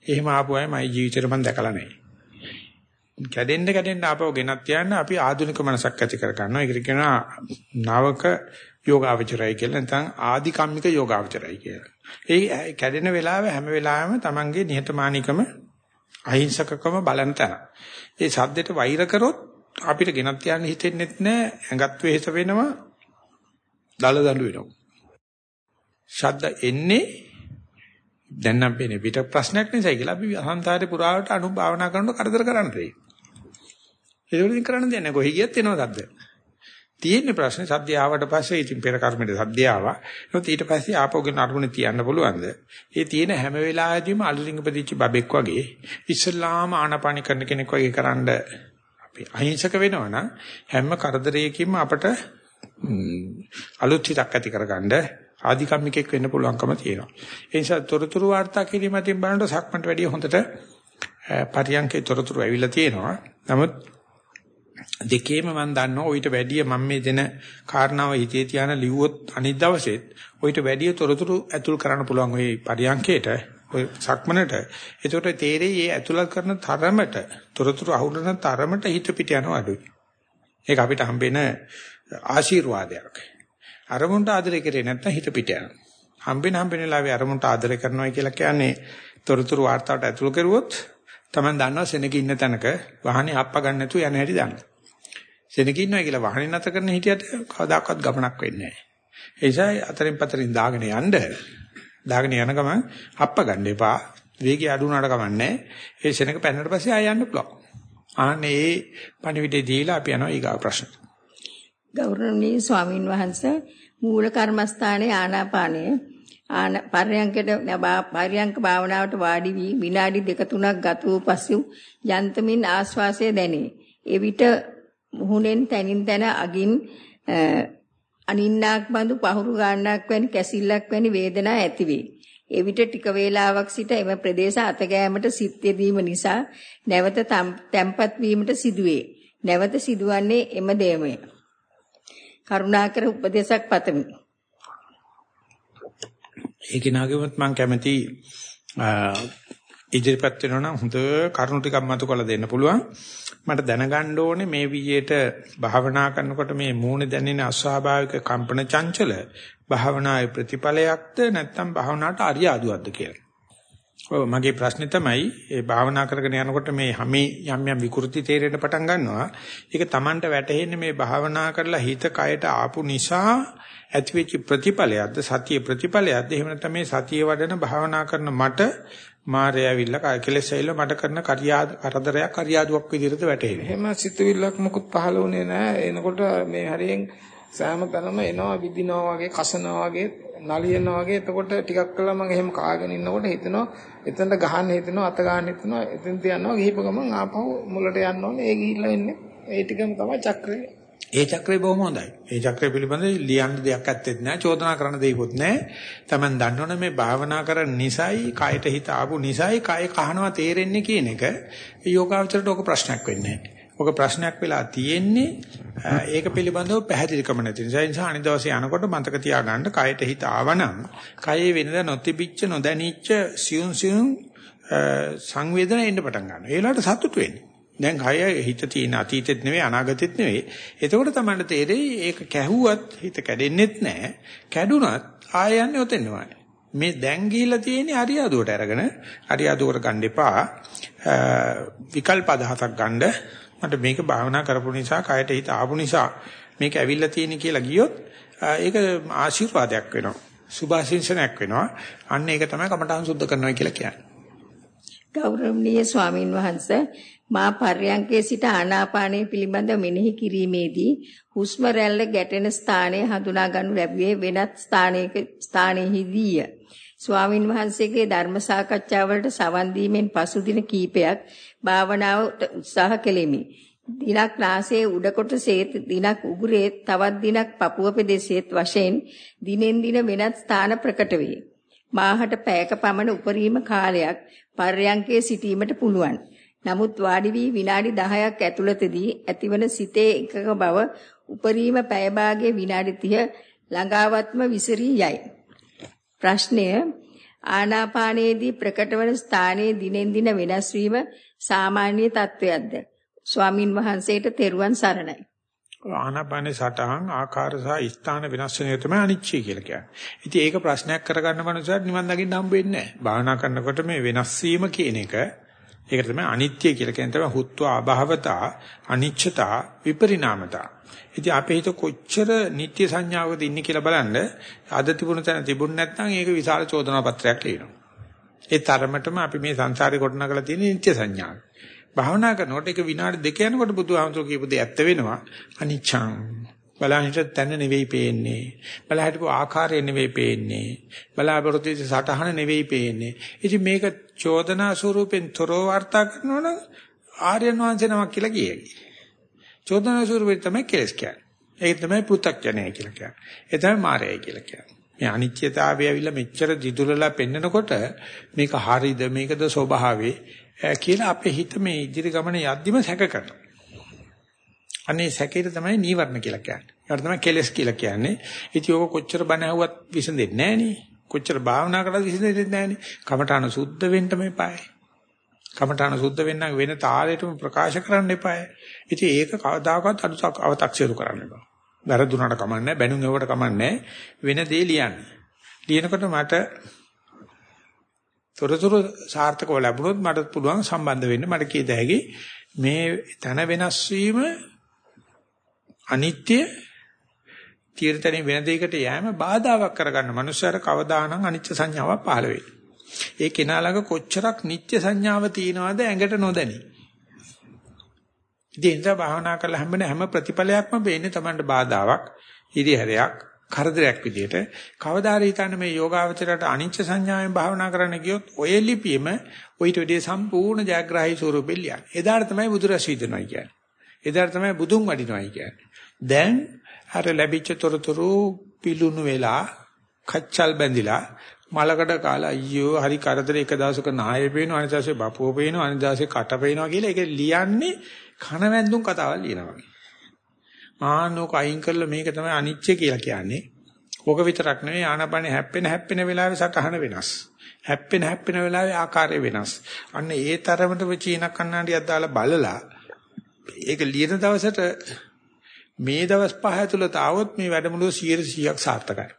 එහෙම ආපු අය මයි ජීවිතේට මම දැකලා නැහැ. කැඩෙන්න කැඩෙන්න ආපහු ගෙනත් යන්න අපි ආධුනික මනසක් ඇති කර ගන්නවා. ඒකට කියනවා නවක යෝගාවචරය කියලා නැත්නම් ආධිකම්මික යෝගාවචරය කියලා. ඒ කැඩෙන වෙලාව හැම වෙලාවෙම Tamange නිහතමානීකම අහිංසකකම බලන තැන. ඒ සද්දෙට වෛර කරොත් අපිට ගෙනත් යන්න හිතෙන්නේ නැහැ. ඇඟත් වෙහෙස වෙනවා. දල දඬු වෙනවා. ශබ්ද එන්නේ දැන් නම් පේන්නේ පිට ප්‍රශ්නයක් නිසා කියලා අපි අහංතාරේ පුරාවට අනුභවනා කරනකොට කරදර කරන්න දෙයි. ඒක උඩින් කරන්න දෙන්නේ කොහේ ගියත් එනවා සද්ද. තියෙන්නේ ප්‍රශ්නේ සද්ද ආවට පස්සේ ඉතින් පෙර කර්මෙට සද්ද ආවා. ඒත් ඊට පස්සේ ආපෝගෙන අරමුණ තියන්න පුළුවන්ද? ඒ තියෙන හැම වෙලාවෙදීම අලුරින් උපදිච්ච බබෙක් වගේ ඉස්සල්ලාම ආනාපානි කරන කෙනෙක් වගේ කරන්ඩ අපි අහිංසක වෙනවනම් හැම කරදරයකින්ම අපට අලුත් හිතක් ඇති කරගන්න ආධිකම්මිකෙක් වෙන්න පුළුවන්කම තියෙනවා. ඒ නිසා තොරතුරු වාර්තා කිරීම අතින් බලනකොට සක්මන්ට වැඩිය හොඳට පරියන්කේ තොරතුරු ඇවිල්ලා තියෙනවා. නමුත් දෙකේම මම දන්නවා ඊට වැඩිය මම මේ දෙන කාරණාව හිතේ තියාන ලිව්වොත් අනිත් දවසෙත් ඊට වැඩිය තොරතුරු ඇතුල් කරන්න පුළුවන් ওই පරියන්කේට ඔය සක්මනට. ඒකට තේරෙයි මේ ඇතුළත් කරන තරමට තොරතුරු අහුරන තරමට හිත පිට යනවා අඩුයි. ඒක අපිට හම්බෙන ආශිර්වාදයක්. අරමුණට ආදරය කරේ නැත්නම් හිත පිට යනවා. හම්බෙන හම්බෙන වෙලාවේ අරමුණට ආදරය කරනවා කියලා කියන්නේ තොරතුරු වාර්තාවට ඇතුළු කරුවොත් Taman දන්නවා සෙනග ඉන්න තැනක වාහනේ අප්ප ගන්න නැතුව යන හැටි දන්නවා. සෙනග ඉන්නවා කියලා වාහනේ නැත කරන හිටියට කවදාකවත් ගමනක් වෙන්නේ නැහැ. ඒ නිසා අතරින් පතරින් දාගෙන යන්න දාගෙන යන ගමන් අප්ප ගන්න එපා. වේගය අඩු වුණාට කමන්නේ. ඒ සෙනග පැනනට පස්සේ ආය යන්න පුළුවන්. ආන්නේ ඒ පණිවිඩය දීලා අපි යනවා ඊගා ප්‍රශ්න. ගෞරවනීය ස්වාමින් වහන්සේ මූල කර්මස්ථානයේ ආනාපානය ආන පර්යංකයට පර්යංක භාවනාවට වාඩි වී විනාඩි දෙක තුනක් ගත වූ පසු යන්තමින් ආශ්වාසය දැනේ. එවිට මුහුණෙන් තනින් තන අගින් අනින්නාක් බඳු පහුරු ගන්නක් වැනි කැසිල්ලක් වැනි වේදනා ඇතිවේ. එවිට ටික වේලාවක් සිට එම ප්‍රදේශ අතගෑමට සිත් යෙදීම නිසා නැවත තැම්පත් වීමට සිදුවේ. නැවත සිදුවන්නේ එම දෙයමය. කරුණාකර උපදේශක් පතමි. ඒක නාගෙමත් මම කැමති ඉදිරිපත් වෙනවා නම් හොඳ කරුණු ටිකක් මතු කරලා දෙන්න පුළුවන්. මට දැනගන්න ඕනේ මේ විදියට භාවනා කරනකොට මේ මූණ දැනෙන අස්වාභාවික කම්පන චංචල භාවනාවේ ප්‍රතිඵලයක්ද නැත්නම් භාවනාවට අරියාදුවක්ද කියලා. ඔව් මගේ ප්‍රශ්නේ තමයි ඒ භාවනා කරගෙන යනකොට මේ හැමේ යම් යම් විකෘති තේරෙන්න පටන් ගන්නවා. ඒක Tamanට වැටහෙන්නේ මේ භාවනා කරලා හිත කයට ආපු නිසා ඇතිවෙච්ච ප්‍රතිඵලයක්ද සතිය ප්‍රතිඵලයක්ද එහෙම නැත්නම් මේ සතිය වඩන භාවනා කරන මට මාරය ඇවිල්ලා කෙලෙස් ඇවිල්ලා මට කරන කරියාද කරදරයක් කරියාදුවක් විදිහට වැටහෙනවා. එහෙම සිතුවිල්ලක් මොකුත් පහළ වුණේ නැහැ. එනකොට මේ හරියෙන් සෑම තැනම එනවා විදිනවා වගේ කසනවා වගේ නලියනවා වගේ. එතකොට ටිකක් කළා මම එහෙම කාගෙන ඉන්නකොට හිතෙනවා එතනට ගහන්න හිතෙනවා අත ගන්න හිතෙනවා එතෙන් තියනවා. ගිහිප ගමන් ආපහු මුලට යන්න ඕනේ. ඒ ගිහිල්ලා වෙන්නේ ඒ ටිකම තමයි චක්‍රය. ඒ චක්‍රය බොහොම හොඳයි. ඒ චක්‍රය පිළිබඳව ලියන්න දෙයක් ඇත්තෙත් නැහැ, චෝදනා කරන්න දෙයක්වත් නැහැ. Taman දන්නවනේ මේ භාවනා කරන නිසයි, කයට හිත ආපු නිසයි, කය කහනවා තේරෙන්නේ කියන එක. යෝගාවචරයට ඔක ප්‍රශ්නයක් වෙන්නේ ඔක ප්‍රශ්නයක් වෙලා තියෙන්නේ ඒක පිළිබඳව පැහැදිලිකම නැති නිසා. ඒ නිසා අනිත් යනකොට මතක තියාගන්න කයට හිත ආවනම්, කයේ වෙනද නොතිබිච්ච නොදැනිච්ච සියුම් සියුම් සංවේදන එන්න පටන් ගන්නවා. ඒ වෙලාවට සතුට වෙන්නේ. දැන් කය හිත තියෙන අතීතෙත් නෙවෙයි අනාගතෙත් නෙවෙයි. එතකොට තමයි තේරෙයි ඒක කැහුවත් හිත කැඩෙන්නෙත් නැහැ. කැඩුනත් ආය යන්නේ ඔතෙන්මයි. මේ දැන් ගිහිලා තියෙන්නේ අරියාදුවට අරගෙන අරියාදුවට ගන්න එපා. විකල්ප අදහසක් ගන්න. මට මේක භාවනා කරපු නිසා කයට හිත ආපු නිසා මේක ඇවිල්ලා තියෙන කියලා ගියොත් ඒක ආශිර්වාදයක් වෙනවා. සුභාශිංසනයක් වෙනවා. අන්න ඒක තමයි කමඨාන් සුද්ධ කරනවා කියලා කියන්නේ. ගෞරවනීය ස්වාමින් වහන්සේ මා පර්යංකයේ සිට ආනාපානය පිළිබඳ මෙනෙහි කිරීමේදී හුස්ම රැල්ල ගැටෙන ස්ථානය හඳුනා ගන්නු ලැබුවේ වෙනත් ස්ථානයක ස්ථානයේදීය. ස්වාමින් වහන්සේගේ ධර්ම සාකච්ඡාවලට සවන් දීමෙන් පසු දින කීපයක් භාවනාවට උත්සාහ කෙලිමි. දිනක් නාසයේ උඩ කොටසේත් දිනක් උගුරේ තවත් දිනක් පපුව පෙදෙසේත් වශයෙන් දිනෙන් දින වෙනත් ස්ථාන ප්‍රකට වේ. මාහට පැයක පමණ උපරිම කාලයක් පර්යංකයේ සිටීමට පුළුවන්. නමුත් වාඩි වී විනාඩි 10ක් ඇතුළතදී ඇතිවන සිතේ එකක බව උපරිම පැය භාගයේ විනාඩි 30 ළඟාවත්ම විසිරී යයි. ප්‍රශ්නය ආනාපානයේදී ප්‍රකටවන ස්ථානයේ දිනෙන් දින වෙනස් වීම සාමාන්‍ය තත්වයක්ද? ස්වාමින් වහන්සේට තෙරුවන් සරණයි. ආනාපානේ සටහන් ආකාර සහ ස්ථාන වෙනස් වෙන එක තමයි අනිච්චය කියලා කියන්නේ. ඉතින් ඒක ප්‍රශ්නයක් කරගන්න මනුස්සයෙක් නිවන් දකින්න හම්බ වෙන්නේ නැහැ. භාවනා කරනකොට මේ වෙනස් වීම කියන එක ඒකට තමයි අනිත්‍ය කියලා කියන්නේ තමයි හුත්වා අභවතා අනිච්චතා විපරිණාමතා. ඉතින් අපේ හිත කොච්චර නිත්‍ය සංඥාවකද ඉන්නේ කියලා බලන්න අද තිබුණ තැන තිබුණ නැත්නම් ඒක විශාල චෝදනා පත්‍රයක් ලියනවා. ඒ තරමටම අපි මේ සංසාරේ කොටනගලා තියෙන නිත්‍ය සංඥාව. භාවනා කරනකොට ඒක විනාඩි දෙක යනකොට බුදුහාමුදුරුවෝ කියපු දේ ඇත්ත වෙනවා. අනිච්ඡං බලහිට තැන නෙවෙයි පේන්නේ. බලහිටපු ආකාරය නෙවෙයි පේන්නේ. බලාපොරොත්තු සටහන නෙවෙයි පේන්නේ. ඉතින් මේක චෝදනා ස්වරූපෙන් තොරව වර්තා කරනවනම් ආර්යයන් වහන්සේ නමක් කියලා කියයි. චෝදනා ස්වරූපෙන් තමයි කෙලස් කියන්නේ. ඒක තමයි පෘථග්ජනය කියලා කියන්නේ. ඒ තමයි මායයි කියලා කියන්නේ. මේ අනිත්‍යතාවය ඇවිල්ලා මෙච්චර දිදුලලා පෙන්නකොට මේක හරිද මේකද ස්වභාවේ කියලා අපේ හිත මේ ඉදිරි ගමන යද්දිම සැක කරනවා. අනේ සැකේට තමයි නීවරණ කියලා කියන්නේ. ඒකට තමයි කෙලස් කියලා කියන්නේ. ඉතින් ඕක කොච්චර බණ ඇහුවත් විසඳෙන්නේ නැහැ නේ. කොච්චර භාවනා කළාද විසඳෙන්නේ නැහැ නේ. කමඨාන සුද්ධ වෙන්න මේපායි. කමඨාන සුද්ධ වෙන්න වෙන තාලෙටම ප්‍රකාශ කරන්න එපායි. ඉතින් ඒක කවදාකවත් අව탁සිරු කරන්න එපා. වැරදුනට කමන්නේ බැනුම් එවට කමන්නේ වෙන දේ ලියන්න. ලියනකොට මට තොරතුරු සාර්ථකව ලැබුණොත් මට පුළුවන් සම්බන්ධ වෙන්න මට කීයද හැකි මේ තන වෙනස් වීම අනිත්‍ය තීර්තණේ වෙන දෙයකට යෑම බාධාවක් කරගන්න මනුස්සයර කවදානම් අනිත්‍ය සංඥාවක් පහළ වෙයි. ඒ කෙනා ළඟ කොච්චරක් නිත්‍ය සංඥාව තියනවද ඇඟට නොදැනි. ඉතින් භාවනා කරලා හැම හැම ප්‍රතිඵලයක්ම වෙන්නේ Tamanට බාධාවක්, ඉරිහැරයක්, කරදරයක් විදියට. කවදා හරි හිතන්න මේ යෝගාවචරයට අනිච්ච සංඥාවෙන් භාවනා කරන්න ගියොත් ඔය ලිපියෙම ඔయిత විදිය සම්පූර්ණ ජයග්‍රාහී ස්වරූපෙ ලියන්නේ. එදාට තමයි බුදුරස් විදිනවයි කියන්නේ. එදාට තමයි බුදුන් වඩිනවයි කියන්නේ. දැන් අර ලැබිච්ච තොරතුරු පිලුණු වෙලා කච්චල් බැඳිලා මලකඩ කාලා අයියෝ හරි කරදර එක දවසක නාය පේනවා අනිත් දවසේ බපුව පේනවා අනිත් දවසේ කට පේනවා කියලා ඒක ලියන්නේ කනවැන්දුම් කතාවක් ලියනවා වගේ. ආනෝක අයින් කරලා මේක තමයි අනිච්ච කියලා කියන්නේ. ඕක විතරක් නෙවෙයි ආනාපානෙ හැප්පෙන හැප්පෙන වෙලාවේ සටහන වෙනස්. හැප්පෙන හැප්පෙන වෙලාවේ ආකාරය වෙනස්. අන්න ඒ තරමටම චීන කන්නඩියක් දාලා බලලා ඒක ලියන දවසට මේ දවස් පහ ඇතුළත આવොත් මේ වැඩමුළුව 100%ක් සාර්ථකයි.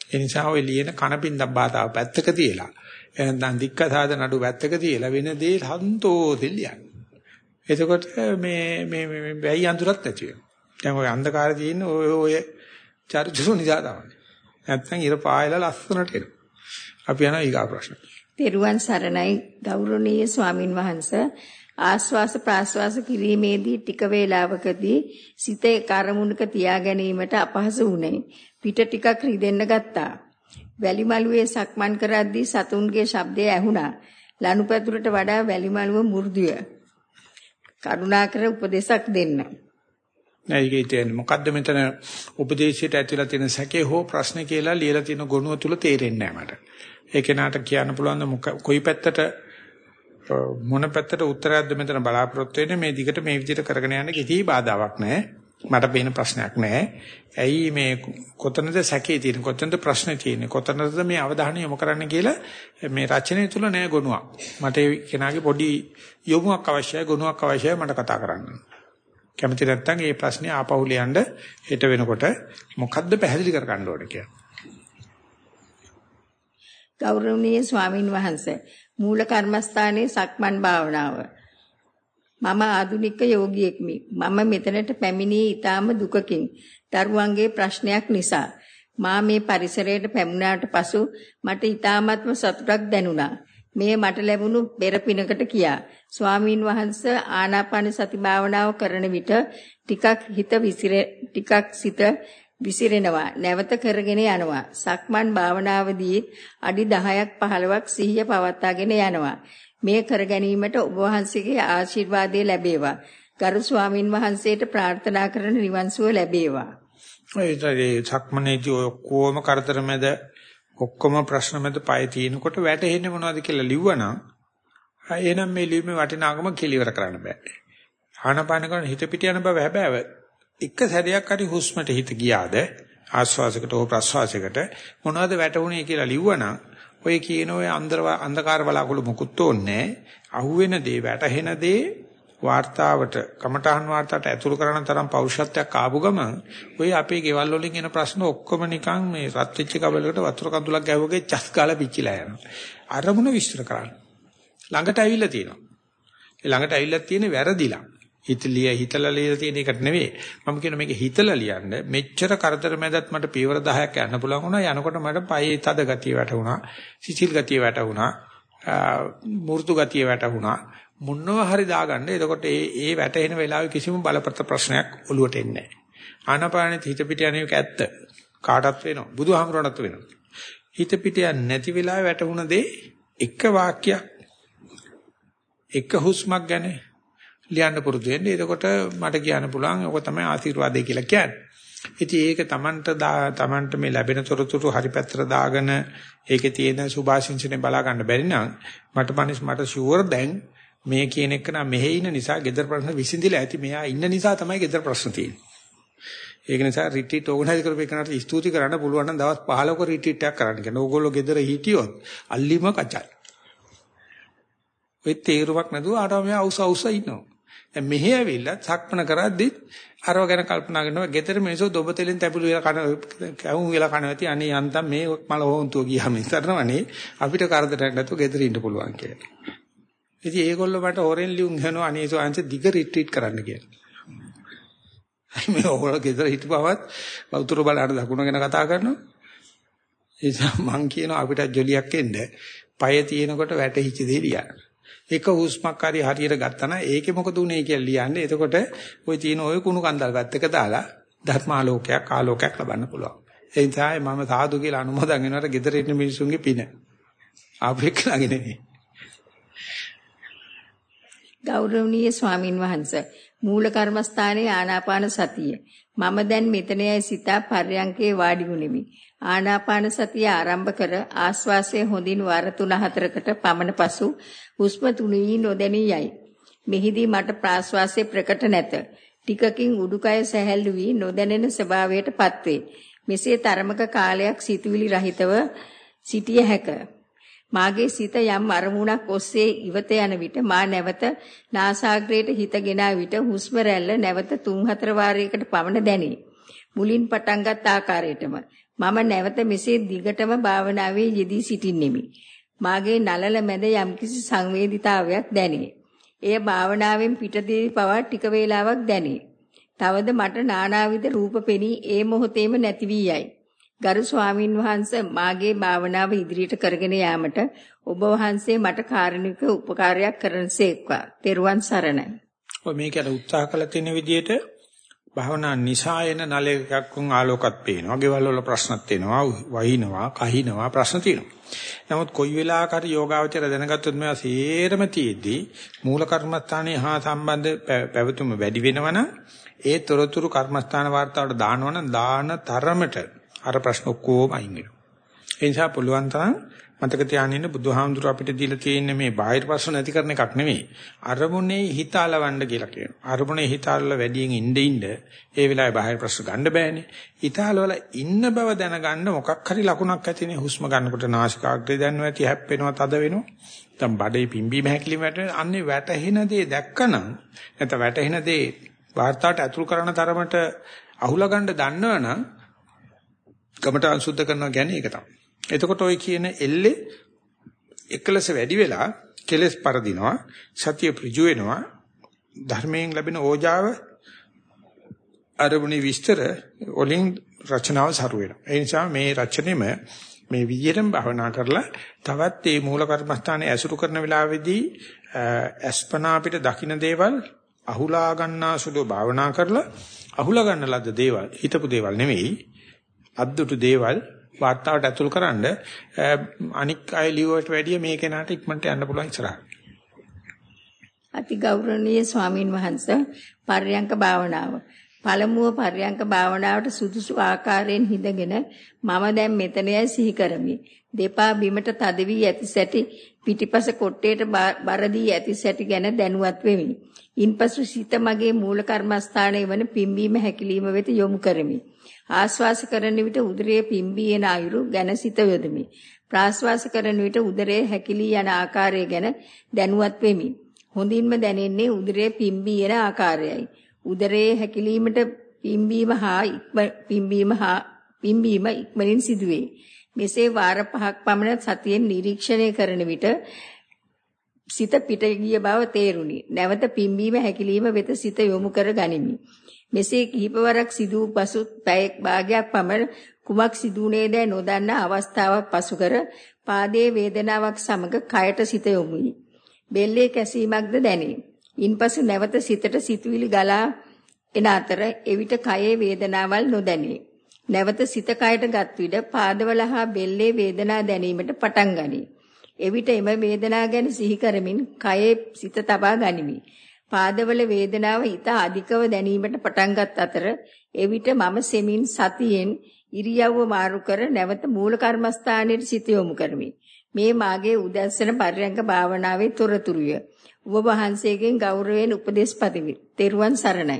ඒ නිසා ඔය ලියන කනපින්දක් බාතාව පැත්තක තියලා එහෙනම් දික්ක සාද නඩු පැත්තක තියලා වෙන දේ සන්තෝෂෙන් ලියන්න. එතකොට මේ මේ මේ වැයි අඳුරක් නැති වෙනවා. දැන් ඔය අන්ධකාරය තියෙන ඔය ඔය චර්චු නිසා තමයි. නැත්තම් ඉර පායලා ලස්සනට එනවා. අපි යනවා ඊගා ප්‍රශ්න. තෙරුවන් සරණයි ගෞරවනීය ස්වාමින් වහන්සේ ආස්වාස ප්‍රාස්වාස කිරීමේදී ටික වේලාවකදී සිත කරමුණක තියා ගැනීමට අපහසු වුණේ. පිට ටිකක් රිදෙන්න ගත්තා. වැලිමලුවේ සක්මන් කරද්දී සතුන්ගේ ශබ්දය ඇහුණා. ලනුපැදුරට වඩා වැලිමලුව මෘදුය. කරුණාකර උපදේශක් දෙන්න. නෑ ඒක ඉතින් මොකද්ද මෙතන උපදේශයට ඇතුළත් තියෙන සැකේ හෝ ප්‍රශ්න කියලා ලියලා තියෙන ගොනුව තුල තේරෙන්නේ නෑ මට. ඒක නාට කියන්න පුළුවන් කොයි පැත්තට මොන පැත්තට උත්තරයක්ද මෙතන බලාපොරොත්තු වෙන්නේ මේ දිගට මේ විදිහට කරගෙන යන්න කිසි බාධාවක් නැහැ. මට පේන ප්‍රශ්නයක් නැහැ. ඇයි මේ කොතනද සැකේ තියෙන්නේ? කොතනද ප්‍රශ්නේ තියෙන්නේ? කොතනද මේ අවධානය යොමු කරන්න කියලා මේ රචනය තුල නැහැ ගුණයක්. මට ඒ කෙනාගේ පොඩි යොමුවක් අවශ්‍යයි, ගුණයක් අවශ්‍යයි මට කතා කරන්න. කැමති නැත්නම් මේ ප්‍රශ්නේ ආපහු ලියන්න හෙට වෙනකොට මොකද්ද පැහැදිලි කර ගන්න ඕනේ කියලා. ගෞරවනීය ස්වාමින් වහන්සේ මූල කර්මස්ථානයේ සක්මන් භාවනාව මම ආදුනික යෝගියෙක්මි. මම මෙතනට පැමිණී ඊටාම දුකකින්. දරුවන්ගේ ප්‍රශ්නයක් නිසා. මා මේ පරිසරයට පැමුණාට පසු මට ඊටාමත්ම සතුටක් දැනුණා. මේ මට ලැබුණු පෙර පිනකට කියා. ස්වාමීන් වහන්සේ ආනාපාන සති භාවනාව කරන විට ටිකක් හිත විසිර ටිකක් සිත විසිරෙනවා. නැවත කරගෙන යනවා. සක්මන් භාවනාවදී අඩි 10ක් 15ක් සිහිය පවත්වාගෙන යනවා. මේ කර ගැනීමට ඔබ වහන්සේගේ ආශිර්වාදය ලැබේවා. ගරු ස්වාමින් වහන්සේට ප්‍රාර්ථනා කරන නිවන් සුව ලැබේවා. ඒ සක්මනේදී ඔක්කොම කරදර මැද ඔක්කොම ප්‍රශ්න මැද පය තිනකොට වැටෙන්නේ මොනවද කියලා ලිව්වනම් එහෙනම් මේ ලියුමේ වටිනාකම කෙලිවර කරන්න බෑ. ආනපාන කරන හිත පිට යන බව හැබෑව එක සැරයක් හරි හුස්මට හිත ගියාද ආශ්වාසයකට හෝ ප්‍රශ්වාසයකට මොනවද වැටුනේ කියලා ලිව්වනම් ඔය කියන ඔය අන්ධකාර බලාකුළු මුකුත් ඕනේ අහුවෙන දේ වැටහෙන දේ වාර්තාවට කමඨහන් වාර්තාවට ඇතුළු කරන තරම් පෞරුෂත්වයක් ආපු ගමන් ඔය අපේ ගෙවල් වලින් එන ප්‍රශ්න ඔක්කොම නිකන් මේ රත් වෙච්ච කබලකට වතුර කඳුලක් ගැහුවගේ චස් ගාලා පිච්චිලා යනවා. අරමුණ විශ්ල කරන්න. ළඟට ඇවිල්ලා තියෙනවා. ඒ ළඟට ඇවිල්ලා තියෙන වැරදිලා. හිතලිය හිතලා ලියලා තියෙන එකට නෙවෙයි. මම කියන මේක හිතලා ලියන්න මෙච්චර කරදර මැදත් මට පියවර 10ක් යන්න පුළුවන් වුණා. යනකොට මට පයේ තද ගතිය වැටුණා. සිසිල් ගතිය වැටුණා. මෘදු ගතිය වැටුණා. මොනවා හරි දාගන්න. එතකොට ඒ ඒ වැටෙන වෙලාවේ කිසිම බලපත්‍ර ප්‍රශ්නයක් ඔලුවට එන්නේ නැහැ. ආනාපානෙත් හිත පිට යන එක ඇත්ත. කාටත් වෙනවා. බුදුහාමරණත් වෙනවා. හිත පිට යන්නේ නැති වෙලාවේ වැටුණ දේ එක වාක්‍යයක් එක හුස්මක් ගැන ලියන්න පුරුදු වෙන්න. එතකොට මට කියන්න පුළුවන් ඔක තමයි ආශිර්වාදය කියලා කියන්නේ. ඉතින් ඒක Tamanට Tamanට මේ ලැබෙන තොරතුරු හරි පැත්තට දාගෙන ඒකේ තියෙන සුභාශිංසනේ බලා ගන්න බැරි නම් මට මනස් මට ෂුවර් දැන් මේ කියන එක නම් මෙහෙ ඉන්න නිසා gedara ප්‍රශ්න විසඳිලා ඇති. මෙයා ඉන්න නිසා තමයි gedara ප්‍රශ්න තියෙන්නේ. ඒක නිසා රිට්‍රීට් ඕගනයිස් කරපේකනට ස්තුති කරන්න පුළුවන් නම් දවස් 15ක රිට්‍රීට් එකක් කරන්න කියන. ඕගොල්ලෝ gedara හිටියොත් අල්ලිම කචයි. ඔය තේරුමක් නැතුව ආටම මෙයා අවුස අවුස ඉන්නවා. දැන් මෙහෙ ඇවිල්ලා සක්මන කරද්දිත් අරව ගැන කල්පනා කරනවා. ගෙදර මිනිස්සු දොබ තෙලෙන් තැබුළු වෙලා කන කැවුම් වෙලා කන ඇති අනේ යන්තම් මේ මල හොන්තුව ගියාම ඉතරනවනේ අපිට කරදරයක් නැතුව ගෙදර ඉන්න පුළුවන් කියලා. ඉතින් ඒගොල්ලෝ මට හොරෙන් ලියුම් කරනවා අනේ සෝංශ දිග රිට්‍රීට් කරන්න කියලා. මේ ඔයගොල්ලෝ ගෙදර හිටපුවවත් වතුර බලන්න දකුණ ගැන කතා කරනවා. ඒ නිසා මං කියනවා අපිට ජොලියක් එන්න. පය තියෙනකොට වැටහිච්ච දේ ලියන්න. එක හුස්මක් හරි හරියට ගත්තා නම් ඒකේ මොකද උනේ කියලා ලියන්නේ. එතකොට ওই තියෙන ওই කුණු කන්දල් පැත්තක දාලා ධර්මාලෝකයක් ආලෝකයක් ලබන්න පුළුවන්. ඒ නිසා මම සාදු කියලා අනුමೋದන් වෙනවට gedare ඉන්න මිනිසුන්ගේ පින. ආපෙක් ළඟ නෙමෙයි. ගෞරවනීය ස්වාමින් වහන්සේ මූල කර්මස්ථානයේ ආනාපාන සතිය. මම දැන් මෙතනයි සිතා පර්යංකේ වාඩි වුනිමි. ආනාපාන සතිය ආරම්භ කර ආස්වාසයේ හොඳින් වර 3-4කට පමණ පසු හුස්ම තුනී නොදැනී යයි. මෙහිදී මට ප්‍රාශ්වාසයේ ප්‍රකට නැත. ටිකකින් උඩුකය සැහැල්ලු වී නොදැනෙන ස්වභාවයටපත් වේ. මෙසේ තරමක කාලයක් සිතුවිලි රහිතව සිටිය හැක. මාගේ සිත යම් අරමුණක් ඔස්සේ ඉවත යන විට මා නැවත නාසාග්‍රයට හිතගෙන විට හුස්ම රැල්ල නැවත 3-4 වාරයකට පමණ දැනේ. මුලින් පටන්ගත් ආකාරයටම මම නැවත මෙසේ දිගටම භාවනාවේ යෙදී සිටින්නෙමි. මාගේ නලල මැද යම්කිසි සංවේදීතාවයක් දැනේ. එය භාවනාවෙන් පිටදී පවා ටික වේලාවක් දැනේ. තවද මට නානාවිද රූප පෙනී ඒ මොහොතේම නැති වී යයි. ගරු ස්වාමින් වහන්සේ මාගේ භාවනාව ඉදිරියට කරගෙන යාමට ඔබ වහන්සේ මට කාරුණික උපකාරයක් කරනසේක්වා. තෙරුවන් සරණයි. ඔය මේකට උත්සාහ කළ තියෙන විදිහට භාවනා නිසා එන නලයකක් වුන් ආලෝකත් පේනවා. ගෙවල් වල ප්‍රශ්නත් එනවා, වහිනවා, කහිනවා ප්‍රශ්න තියෙනවා. නමුත් කොයි වෙලාවක හරි යෝගාවචර දැනගත්තොත් මේවා සේරම තියෙද්දී මූල කර්මස්ථානයේ හා සම්බන්ධ පැවතුම වැඩි වෙනවනම් ඒ තොරතුරු කර්මස්ථාන වார்த்தාවට දානවනම් දාන තරමට අර ප්‍රශ්න ඔක්කොම අයින් වෙනවා. ඒ නිසා පුළුවන් තරම් මතක තියාගෙන ඉන්න බුදුහාමුදුර අපිට දීලා තියෙන මේ බාහිර ප්‍රශ්න නැති කරන එකක් නෙවෙයි. අරමුණේ හිත අලවන්න කියලා කියනවා. අරමුණේ හිත අල්ල වැඩියෙන් ඉඳ ඉඳ ඒ වෙලාවේ බාහිර ප්‍රශ්න ගන්න බෑනේ. හිත අලවල ඉන්න බව දැනගන්න මොකක් හරි ලකුණක් ඇතිනේ. හුස්ම ගන්නකොට නාසිකාග්‍රේ දැනනවා ඇති හැප්පෙනවා තද වෙනවා. දැන් බඩේ පිම්බීම හැකිලිම වැටෙන අන්නේ වැටහෙන දේ දැක්කනම් නැත්නම් වැටහෙන දේ වාර්තාවට ඇතුල් කරන තරමට අහුලා ගන්න දන්නවනම් කමඨාන් සුද්ධ කරනවා කියන්නේ ඒක තමයි. එතකොට ওই කියන එල්ලේ එකලස වැඩි වෙලා කෙලස් පරදිනවා සතිය ප්‍රිජු වෙනවා ධර්මයෙන් ලැබෙන ඕජාව අරමුණේ විස්තර වලින් රචනාව සරු වෙනවා. ඒ නිසා මේ රචනෙම මේ විදිහටම භවනා කරලා තවත් මේ මූල කර්මස්ථානයේ ඇසුරු කරන වෙලාවේදී අස්පනා අපිට දකින්න දේවල් අහුලා ගන්නා සුළු භාවනා කරලා අහුලා ගන්න ලද්ද දේවල් හිතපු දේවල් නෙවෙයි අද්දුටු දේවල් වාර්තාවට ඇතුල් කරන්න අනික් අය ලියුවට වැඩිය මේ කෙනාට ඉක්මනට යන්න පුළුවන් ඉස්සරහට. අති ගෞරවනීය ස්වාමින් වහන්සේ පර්යංක භාවනාව. පළමුව පර්යංක භාවනාවට සුදුසු ආකාරයෙන් හිඳගෙන මම දැන් මෙතනයි සිහි කරමි. දෙපා බිමට තද වී ඇති සැටි පිටිපස කොට්ටේට බර දී ඇති සැටි ගැන දැනුවත් වෙමි. ඉන්පසු සිත මගේ මූල කර්මස්ථානයේ වන පිම්බීම හැකිලිම වෙත යොමු කරමි. ආශ්වාස කරන විට උදරයේ පිම්බී යන අයුරු ගැන සිත යොදමි. ප්‍රාශ්වාස කරන විට උදරයේ හැකිලී යන ආකාරය ගැන දැනුවත් වෙමි. හොඳින්ම දැනෙන්නේ උදරයේ පිම්බී යන ආකාරයයි. උදරයේ හැකිලීමට පිම්බීම හා පිම්බීම හා පිම්බීම ඉක්මනින් සිදුවේ. මෙසේ වාර පහක් පමණ සතියෙන් නිරීක්ෂණය කරන විට සිත පිට ගිය බව තේරුණි. නැවත පිම්බීම හැකිලිම වෙත සිත යොමු කර ගනිමි. මෙසේ කිහිපවරක් සිදු වූ පසු පැයක් භාගයක් පමණ කුමක් සිදුුනේදැයි නොදන්නා අවස්ථාවක් පසු කර පාදයේ වේදනාවක් සමග කයට සිත යොමුයි. බෙල්ලේ කැසීමක්ද දැනේ. ඉන්පසු නැවත සිතට සිතුවිලි ගලා එන අතර එවිට කයේ වේදනාවල් නොදැනේ. නැවත සිත කයට ගත් විට පාදවල හා බෙල්ලේ වේදනා දැනීමට පටන් ගනී. එවිට එම වේදනා ගැන සිහි කරමින් කයේ සිත තබා ගනිමි. පාදවල වේදනාව ඊට අධිකව දැනීමට පටන්ගත් අතර එවිට මම සෙමින් සතියෙන් ඉරියව්ව මාරු කර නැවත මූල කර්මස්ථානයේ සිත යොමු කරමි. මේ මාගේ උදැසන පරියංග භාවනාවේ තොරතුරුය. ඔබ වහන්සේගෙන් ගෞරවයෙන් උපදෙස් පතමි. තෙරුවන් සරණයි.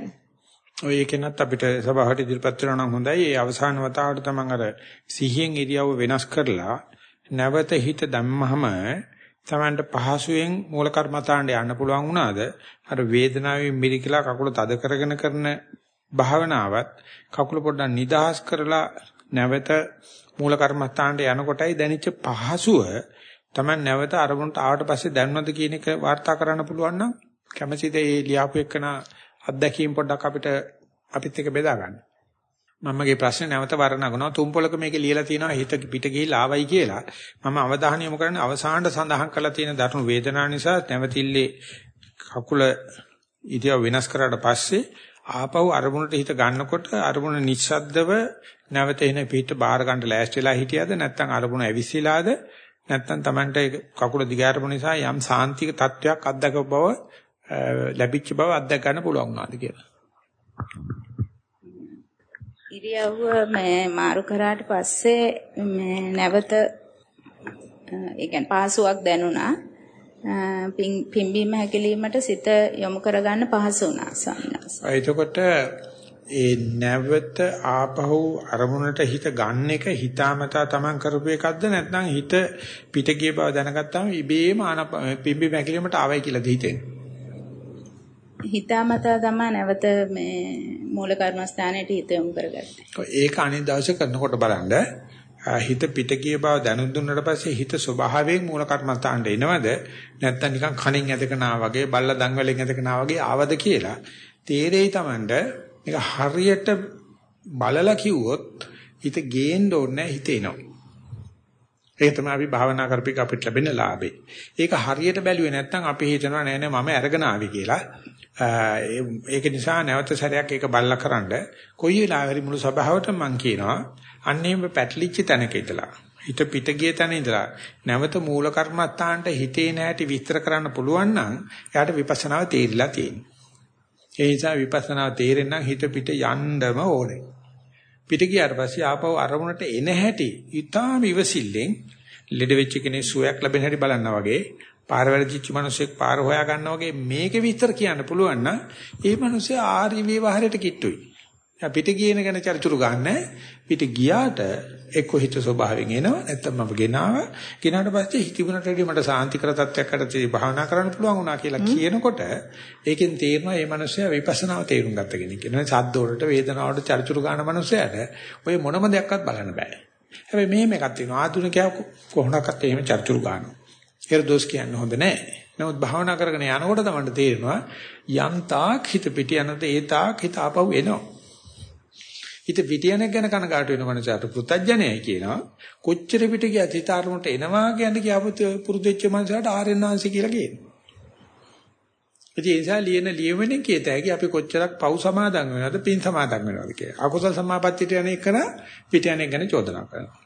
ඔය එකනත් අපිට සභාවට ඉදිරිපත් කරනවා නම් හොඳයි. ඒ අවසාන වතාවට තමන් අර සිහියෙන් ඉරියව්ව වෙනස් කරලා නැවත හිත දැම්මහම තමන්ට පහසුවෙන් මූල කර්මතාණ්ඩ යන්න පුළුවන් වුණාද අර වේදනාවෙන් මිරිකලා කකුල තද කරගෙන කරන භාවනාවත් කකුල පොඩ්ඩක් නිදහස් කරලා නැවත මූල කර්මස්ථානට යනකොටයි දැනෙච්ච පහසුව තමයි නැවත අරමුණට ආවට පස්සේ දැනනද කියන එක වාර්තා කරන්න පුළුවන් නම් කැමැතිද ඒ ලියාපු එකන අත්දැකීම් පොඩ්ඩක් අපිට අපිත් එක්ක බෙදා ගන්න. මමගේ ප්‍රශ්නේ නැවත වර්ණනනවා තුම්පලක මේකේ ලියලා තියෙනවා හිත පිට ගිහිලා ආවයි කියලා. මම අවධානය යොමු කරන්නේ අවසානට සඳහන් කරලා තියෙන දරුණු වේදනාව නිසා නැවතිල්ලේ කකුල ඉතියා වෙනස් කරාට පස්සේ ආපහු අරමුණට හිත ගන්නකොට අරමුණ නිස්සද්දව නැවත එන පිට බාහිර ගන්න ලෑස්තිලා හිටියද නැත්නම් අරමුණ ඇවිස්සීලාද නැත්නම් Tamanට කකුල දිගාරපු නිසා යම් සාන්තික තත්වයක් අත්දකව බව ලැබිච්ච බව අත්දක ගන්න පුළුවන් වුණාද කියලා. ඉරියව්ව මේ මාරු කරාට පස්සේ මේ නැවත ඒ කියන්නේ පහසුවක් දැනුණා. පිම්බීම හැකිලීමට සිත යොමු කරගන්න පහසු වුණා ස්වාමීන් එතකොට ඒ නැවත ආපහු අරමුණට හිත ගන්න එක හිතාමතා තමන් කරපු එකක්ද නැත්නම් හිත පිට ගිය බව දැනගත්තාම ඉබේම ආනප පිම්බි මැකිලීමට ආවයි කියලාද හිතෙන්නේ? හිතාමතා තමයි නැවත මේ මූල කර්මස්ථානයට හිත යොමු කරගත්තේ. ඒක අනිත් දවසේ කරනකොට බලන්න හිත පිට ගිය බව දැනුම් දුන්නට පස්සේ හිත ස්වභාවයෙන් මූල කර්මස්ථානට එනවද නැත්නම් නිකන් කණින් ඇදගෙන වගේ බල්ල දඟවලෙන් ඇදගෙන වගේ ආවද කියලා තේරෙයි Tamanට මේක හරියට බලලා කිව්වොත් හිත ගේන්න ඕනේ හිත එනවා. ඒක තමයි අපි භාවනා කරපිට අපිට ලැබෙන ලාභේ. ඒක හරියට බැලුවේ නැත්නම් අපි හිතනවා නෑ නෑ මම අරගෙන ආවි කියලා. ඒක නිසා නැවත සැරයක් ඒක බල්ලා කරන්න කොයි වෙලාවෙරි මුළු සභාවටම මම කියනවා අන්නේම පැටලිච්ච තැනක ඉඳලා හිත පිට ගිය තැන ඉඳලා නැවත මූල කර්මත්තාන්ට හිතේ නැහැටි විස්තර කරන්න පුළුවන් නම් එයාට විපස්සනාව තේරිලා තියෙනවා. ඒ නිසා විපස්සනාව තේරෙන්න හිත පිට යන්නම ඕනේ. පිට ගියාට පස්සේ ආපහු අරමුණට එන හැටි ඊටාම ඉවසිල්ලෙන් ලෙඩ වෙච්ච කෙනෙක් සුවයක් ලැබෙන හැටි බලනවා වගේ පාර වැරදිච්ච මිනිස්සෙක් පාර හොයා ගන්නවා වගේ මේකේ විස්තර කියන්න පුළුවන් නම් ඒ මිනිස්සයා ආර්ය විවහරයට කිට්ටුයි. පිට ගියන ගැන චරිචුරු ගන්න පිට ගියාට එක්ක හිත ස්වභාවයෙන් එනවා නැත්නම් මම ගෙනාව ගෙනාට පස්සේ හිතුණට වැඩිය මට සාන්තිකර තත්ත්වයක් අතරදී භාවනා කරන්න පුළුවන් වුණා කියලා කියනකොට ඒකෙන් තේරෙනවා මේ මිනිස්සයා විපස්සනාව තේරුම් ගත්ත කෙනෙක්. ඒ කියන්නේ සද්ද වලට වේදනාවට චරිචුරු ගන්න මිනිස්සයාට ඔය මොනම දෙයක්වත් බලන්න බෑ. හැබැයි මෙහෙම එකක් තියෙනවා ආධුනිකයා කොහොමඩක්වත් එහෙම චරිචුරු ගන්නවා. ඒක දොස් කියන්න හොඳ නෑ. නමුත් භාවනා කරගෙන යනකොට තමයි තේරෙනවා යම් තාක් හිත පිට යනද ඒ තාක් හිත ආපහු එනවා. හිත පිටියනක් ගැන කනගාටු වෙන මනසට පෘතජ්ජනයයි කියනවා. කොච්චර පිට ගියත් හිත අරමුණට එනවා කියන්නේ කියාපුත් පුරුදෙච්ච මනසට ආර්යනාංශ කියලා කියනවා. ඒ නිසා ලියන ලියවෙන්නේ කීත හැකි අපි කොච්චරක් පව් සමාදන් වෙනවද පින් සමාදන් වෙනවද කියලා. අකුසල සමාපත්තියට යන එකන පිට යන එක ගැන චෝදනා කරනවා.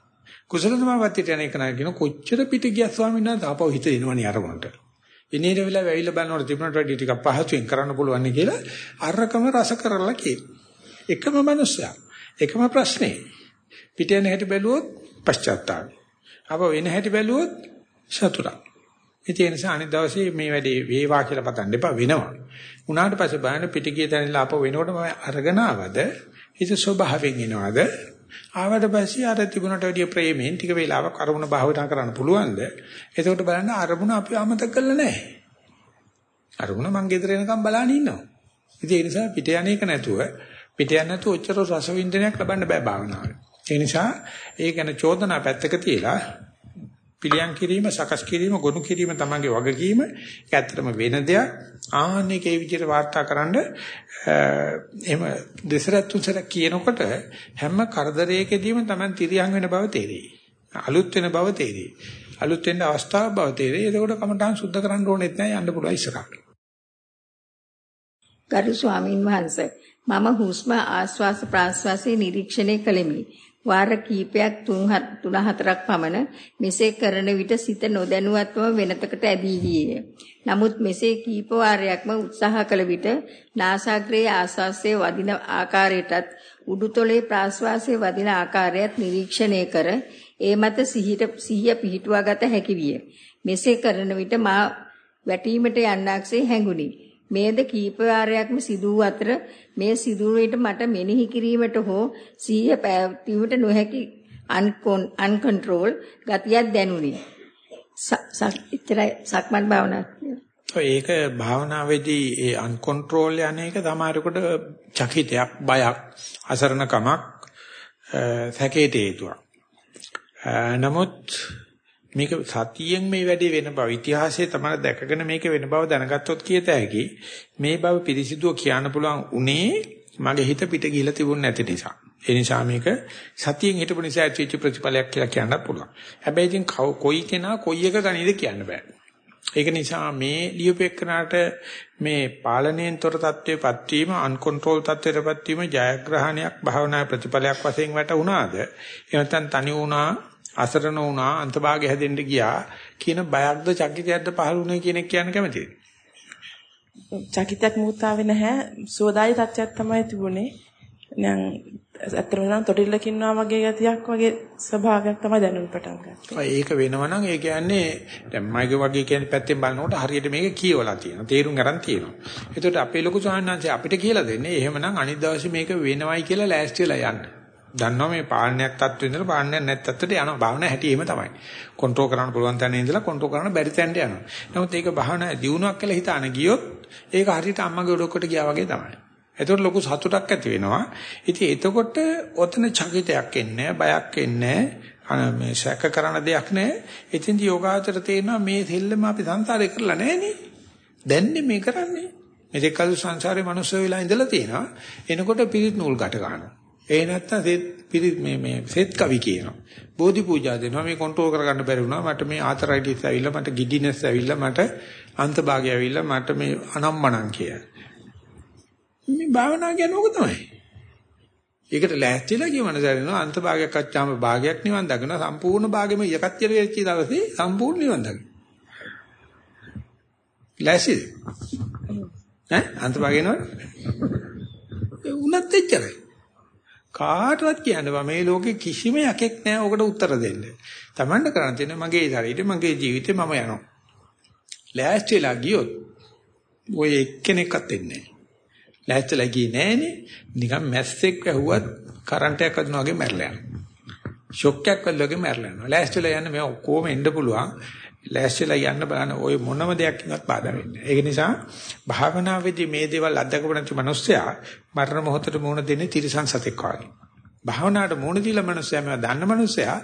කුසල සමාපත්තියට යන එක නා කියන කොච්චර පිට ගියත් ස්වාමීන් වහන්සේ ආපහු හිත එනවනේ අරමුණට. ඉනේර වෙලා වැවිලා බලනකොට තිබුණට වැඩි ටිකක් පහසුවෙන් කරන්න පුළුවන් කියලා අරකම රස කරලා කියනවා. එකම මිනිස්සයා එකම ප්‍රශ්නේ. පිට යන හැටි බැලුවොත් පශ්චාත්තාපය. අප වෙන හැටි බැලුවොත් සතුටක්. ඒ නිසා අනිත් දවසේ මේ වැඩේ වේවා කියලා පතන්න එපා වෙනවා. උනාට පස්සේ බලන්න පිටිගිය තැනilla අප වෙනකොට මම අරගෙන ආවද හිත ස්වභාවයෙන් එනවද? ආවට පස්සේ අර තිබුණට වැඩිය ප්‍රේමයෙන් ටික වේලාවක් අරමුණ භාවිතා කරන්න පුළුවන්ද? එතකොට බලන්න අරමුණ අපි අමතක කරලා නැහැ. අරමුණ මං ගෙදර එනකම් බලන්න ඉන්නවා. ඉතින් ඒ නිසා පිට යන්නේ එක නැතුව පිට යන්නේ නැතුව ඔච්චර රස වින්දනයක් ලබන්න බෑ භාවනාවේ. ඒ නිසා ඒ ගැන චෝදනා පැත්තක තියලා පිළියම් කිරීම, සකස් කිරීම, ගොනු කිරීම තමයිගේ වගකීම. ඒක ඇත්තටම වෙන දෙයක්. ආන්නේ ඒ විදිහට වාර්තාකරනද එහෙම දෙසරත් තුන්සරක් කියනකොට හැම කරදරයකදීම Taman තිරියන් වෙන බව තේරෙයි. අලුත් වෙන බව තේරෙයි. අලුත් වෙන්න අවස්ථාවක් බව තේරෙයි. එතකොට කමඨාන් සුද්ධ කරන්න ඕනෙත් නැහැ යන්න පුළුවන් ඉස්සරහට. ගරු ස්වාමින් වහන්සේ මම හුස්ම ආශ්වාස ප්‍රාශ්වාසයේ නිරීක්ෂණය කළෙමි. වාර කිහිපයක් 3-4ක් පමණ මෙසේ කරන විට සිත නොදැනුවත්වම වෙනතකට ඇදී ගියේය. නමුත් මෙසේ කීප වාරයක්ම උත්සාහ කළ විට නාසාග්‍රයේ ආශ්වාසයේ වදින ආකාරයටත් උඩුතොලේ ප්‍රාශ්වාසයේ වදින ආකාරයත් නිරීක්ෂණය කර ඒ මත සිහිය පිහිටුවා ගත හැකි විය. මෙසේ කරන විට මා වැටීමට යන්නක්සේ හැඟුණි. මේද කීප වාරයක්ම සිදු අතර මේ සිදුවීමට මට මෙනෙහි කිරීමට හෝ සිහිය පැවැත්වීමට නොහැකි අන්කන්ට්‍රෝල් ගතියක් දැනුනි. සක්මන් භාවනාව. ඒක භාවනාවේදී ඒ අන්කන්ට්‍රෝල් යන එක සමහරකට චකිතයක් බයක් අසරණකමක් සැකේට හේතුවක්. නමුත් මේක සතියෙන් මේ වැඩේ වෙන බව ඉතිහාසයේ තමයි දැකගෙන මේක වෙන බව දැනගත්තොත් කියත හැකි. මේ බව පිළිසිදුව කියන්න පුළුවන් උනේ මගේ හිත පිට ගිහිලා තිබුණ නැති නිසා. ඒ නිසා මේක සතියෙන් හිටපු නිසා ඇතිවෙච්ච ප්‍රතිඵලයක් කියලා කියන්නත් පුළුවන්. හැබැයි ඉතින් කොයි කෙනා කොයි එක ගණීද කියන්න බෑ. ඒක නිසා මේ ලියුපෙක්කනට මේ පාලනයෙන් තොර තත්ත්වයටපත් වීම අන්කන්ට්‍රෝල් තත්ත්වයටපත් වීම ජයග්‍රහණයක් භාවනා ප්‍රතිඵලයක් වශයෙන් වැටුණාද? එහෙම නැත්නම් තනි වුණා අසරණ වුණා අන්තභාගය හැදෙන්න ගියා කියන බයක්ද චකිතයක්ද පහළ වුණේ කියන එක කියන්න කැමතියි. චකිතයක් මුත්තාවේ නැහැ සෝදායි තත්ත්වයක් තමයි තිබුණේ. නම් ඇත්තටම නම් තොටිල්ලක ඉන්නවා වගේ ගතියක් වගේ ස්වභාවයක් තමයි දැනුම් පටන් ගත්තේ. ඒක වෙනවා නම් ඒ කියන්නේ දැන් මයික වගේ කියන පැත්තෙන් බලනකොට හරියට මේක කියවලා තියෙනවා. තේරුම් ගන්න තියෙනවා. ඒකට අපේ ලොකු වහන්සේ අපිට කියලා දෙන්නේ එහෙමනම් අනිත් දවසේ මේක වෙනවයි කියලා ලෑස්ති වෙලා යන්න. දන්නවා මේ පාලනයක් තත්ත්වෙ ඉඳලා පාලනයක් නැත් තත්ත්වයට යනවා. භාවනා හැටි එහෙම තමයි. කන්ට්‍රෝල් කරන්න පුළුවන් තැන ඉඳලා කන්ට්‍රෝල් කරන්න බැරි තැනට යනවා. නමුත් ඒක භාවනා දියුණුවක් කියලා හිතාන ගියොත් ඒක හරියට අම්මගේ ඔඩොක්කට ගියා වගේ තමයි. එතකොට ලොකු සතුටක් ඇති වෙනවා. ඉතින් එතකොට ඔතන චකිතයක් එන්නේ බයක් එන්නේ මේ සැක කරන දෙයක් නැහැ. ඉතින්දි යෝගාචර තේරෙනවා මේ දෙල්ලම අපි සංසාරේ කරලා නැහනේ. දැන්නේ මේ කරන්නේ. මේක කල් සංසාරේ මනුස්සය වෙලා ඉඳලා තියෙනවා. එනකොට පිරිත් නූල් ගැට ගන්නවා. ඒ නැත්තම් සෙත් මේ මේ සෙත් කවි කියනවා. බෝධි පූජා දෙනවා. මේ කන්ට්‍රෝල් කරගන්න බැරි වුණා. මට මේ ආතරයිටිස් ඇවිල්ලා මට ගිඩිනස් ඇවිල්ලා මට අන්තභාගය ඇවිල්ලා මට මේ අනම්මනම් කියලා. මේ භාවනා කියන්නේ ඕක තමයි. ඒකට ලෑස්තිලා කියවන දරිනවා අන්ත භාගයක් අච්චාම භාගයක් නිවන් දකින සම්පූර්ණ භාගෙම යකච්චර වෙච්ච දවසේ සම්පූර්ණ නිවන් දකින. ලෑස්තිද? ඈ අන්ත භාගේ නෝ? ඒ උනත් එච්චරයි. කාටවත් කියන්න බෑ මේ ලෝකේ කිසිම යකෙක් නැහැ ඔකට උත්තර දෙන්න. Tamanne කරන්න තියෙන මගේ ශරීරය මගේ ජීවිතේ මම යනවා. ලෑස්තිලා ගියොත් ඔය එක්කෙනෙක්වත් එන්නේ නැහැ. ලෑස්තිලා ගියේ නෑනේ. නිකන් මැස්සෙක් වැහුවත් කරන්ට් එකක් වදිනා වගේ මැරලා යනවා. ෂොක් එකක් වදිනා වගේ මැරලා යනවා. ලෑස්තිලා යන්න මේ ඔක්කොම එන්න පුළුවන්. ලෑස්තිලා යන්න බලන්න ওই මොනම දෙයක්වත් බාධා වෙන්නේ නැහැ. ඒක නිසා භාවනාවේදී මේ දේවල් අත්දකපු නැති මිනිස්සයා මරණ මොහොතට මුණ දෙන්නේ තිරසන් සතෙක් වගේ. භාවනාවට මුණ දීලා මිනිස්සයා මේවා දන්න මිනිස්සයා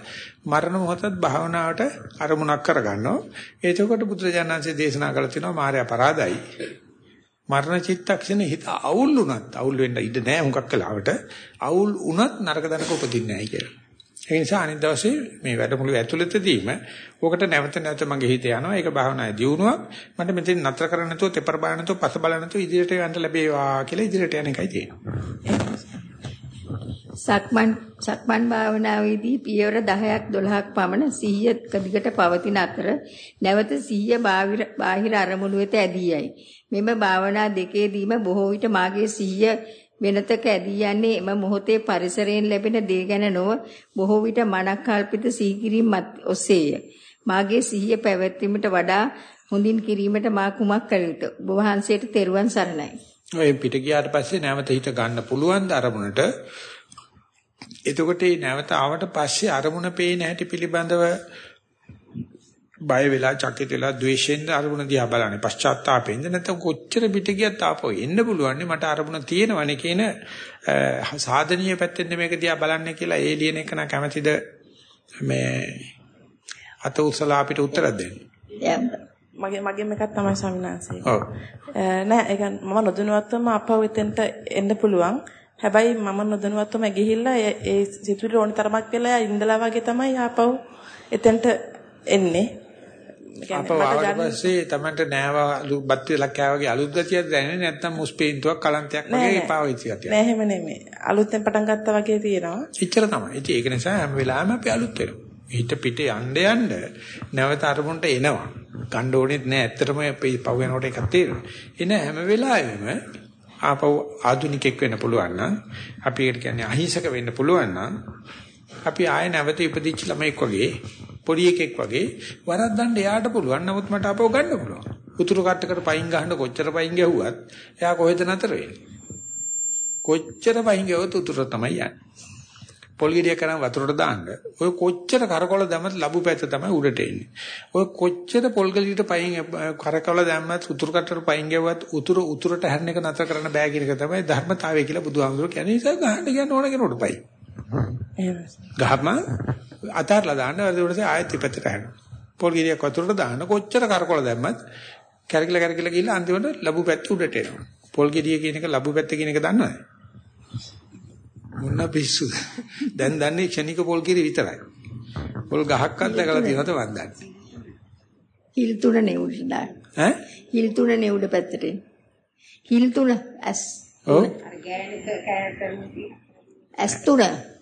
මරණ මොහොතත් භාවනාවට අරමුණක් කරගන්නවා. එතකොට බුදුරජාණන්සේ දේශනා කළ තියෙනවා මායя පරාදයි. මරණ චිත්තක්ෂණ හිත අවුල් වුණත් අවුල් වෙන්න ඉඩ නැහැ හුඟක් කලාවට. අවුල් වුණත් නරක දනක උපදින්නේ නැහැ කියලා. ඒ නිසා අනිත් දවසේ මේ වැඩමුළු ඇතුළතදීම ඔකට නැවත නැවත මගේ හිත යනවා. ඒක භාවනායේ දියුණුවක්. මට මෙතන නතර කරන්න නැතුව තෙපර බලන්න නැතුව පස බලන්න නැතුව ඉදිරියට යන්න ලැබේවා කියලා ඉදිරියට යන එකයි තියෙන්නේ. සක්මන් සක්මන් භාවනාවේදී පියවර 10ක් 12ක් පමණ සිහියක දිගට පවතින අතර නැවත සිහිය බාහිර අරමුණු වෙත ඇදී යයි. මෙම භාවනා දෙකේදීම බොහෝ විට මාගේ සිහිය වෙනතක ඇදී යන්නේ එම මොහොතේ පරිසරයෙන් ලැබෙන දේ ගැන නොව බොහෝ විට මනක්කල්පිත සීකිරීම ඔස්සේය. මාගේ සිහිය පැවැත්වීමට වඩා හොඳින් කිරීමට මා කුමක් කළ යුතුද? ඔබ වහන්සේට තෙරුවන් සරණයි. ඔය පිට ගියාට පස්සේ නැවත හිත ගන්න පුළුවන් ද අරමුණට එතකොට මේ නැවත ආවට පස්සේ අරමුණ පේන හැටි පිළිබඳව බය වෙලා චකිත වෙලා ද්වේෂෙන් අරමුණ දිහා බලන්නේ පශ්චාත්තාපෙන්ද නැත්නම් කොච්චර පිට ගියත් ආපහු එන්න පුළුවන් මට අරමුණ තියෙනවනේ කියන සාධනීය පැත්තෙන් මේක දිහා බලන්නේ කියලා ඒ ලියන එක නා කැමැතිද මේ අත උසලා අපිට උත්තර දෙන්න. මගේ මගෙන් එකක් තමයි ස්වාමිනාංශේ. ඔව්. නෑ ඒක මම නොදැනුවත්වම අපව එතෙන්ට එන්න පුළුවන්. හැබැයි මම නොදැනුවත්වම ගිහිල්ලා ඒ සිතුවිලි ඕන තරමක් වෙලා ඉඳලා වගේ තමයි ආපහු එතෙන්ට එන්නේ. අපව ආවට පස්සේ Tamanට නෑව බත් වෙලක් කෑවගේ අලුත් ගතියක් දැනෙන්නේ නැත්නම් මුස්පේන්තුවක් කලන්තයක් වගේ පාවෙච්ච ගතියක්. නෑ එහෙම නෙමෙයි. අලුතෙන් පටන් ගත්තා වගේ තියෙනවා. එච්චර තමයි. ඉතින් ඒක නිසා හැම වෙලාවෙම අපි අලුත් වෙනවා. හිත පිට යන්න යන්න නැවත අරමුණට එනවා. ගන්න ඕනෙත් නෑ. ඇත්තටම පව් වෙනකොට එකක් තේරෙනවා. එන හැම වෙලාවෙම ආපහු ආදුනිකෙක් වෙන්න පුළුවන් නම් අපි ඒකට කියන්නේ අහිංසක වෙන්න පුළුවන් නම් අපි ආයෙ නැවත ඉපදිච්ච ළමෙක් වගේ පොඩි එකෙක් වගේ වරද්දන්න එයාට පුළුවන්. නමුත් මට අපව ගන්න පුළුවන්. උතුරු කට්ටකට පයින් ගහන්න කොච්චර පයින් ගැහුවත් එයා කොහෙද නතර වෙන්නේ? කොච්චර පයින් ගැහුවත් උතුර තමයි යන්නේ. පොල් ගෙඩිය කරන් වතුරට දාන්න. ඔය කොච්චර කරකොල දැම්මත් ලැබු පැත්ත තමයි උඩට එන්නේ. ඔය කොච්චර පොල් ගෙඩියට පයින් කරකොල දැම්මත් උතුරු කටට පයින් ගැවුවත් උතුරු උතුරට හැරෙන එක නතර කරන්න බෑ කියන එක තමයි ධර්මතාවය කියලා බුදුහාමුදුරුවෝ කියන්නේ. ඒ නිසා ගහන්න කියන්න ඕන කෙනෙකුට පයි. ගහම අතාරලා දාන්න ඊට ආයෙත් පිටට හැරෙනවා. පොල් ගෙඩියක් වතුරට දාන්න කොච්චර කරකොල දැම්මත් කැරකිලා කැරකිලා ගිහලා අන්තිමට ලැබු පැත්ත උඩට එනවා. පොල් ගෙඩිය කියන එක ලැබු පැත්ත කියන එක දන්නවද? මොන පිස්සුද? දැන් දන්නේ ක්ෂණික පොල් කිරි විතරයි. පොල් ගහක්වත් දැකලා තියෙනවද මන් දන්නේ. හිල් තුන නෙවුඩ දාන්න. ඈ? හිල් තුන නෙවුඩ පැත්තට. හිල් තුන ඇස්. ඔව්. ඇස් තුන. ඇස් තුනේ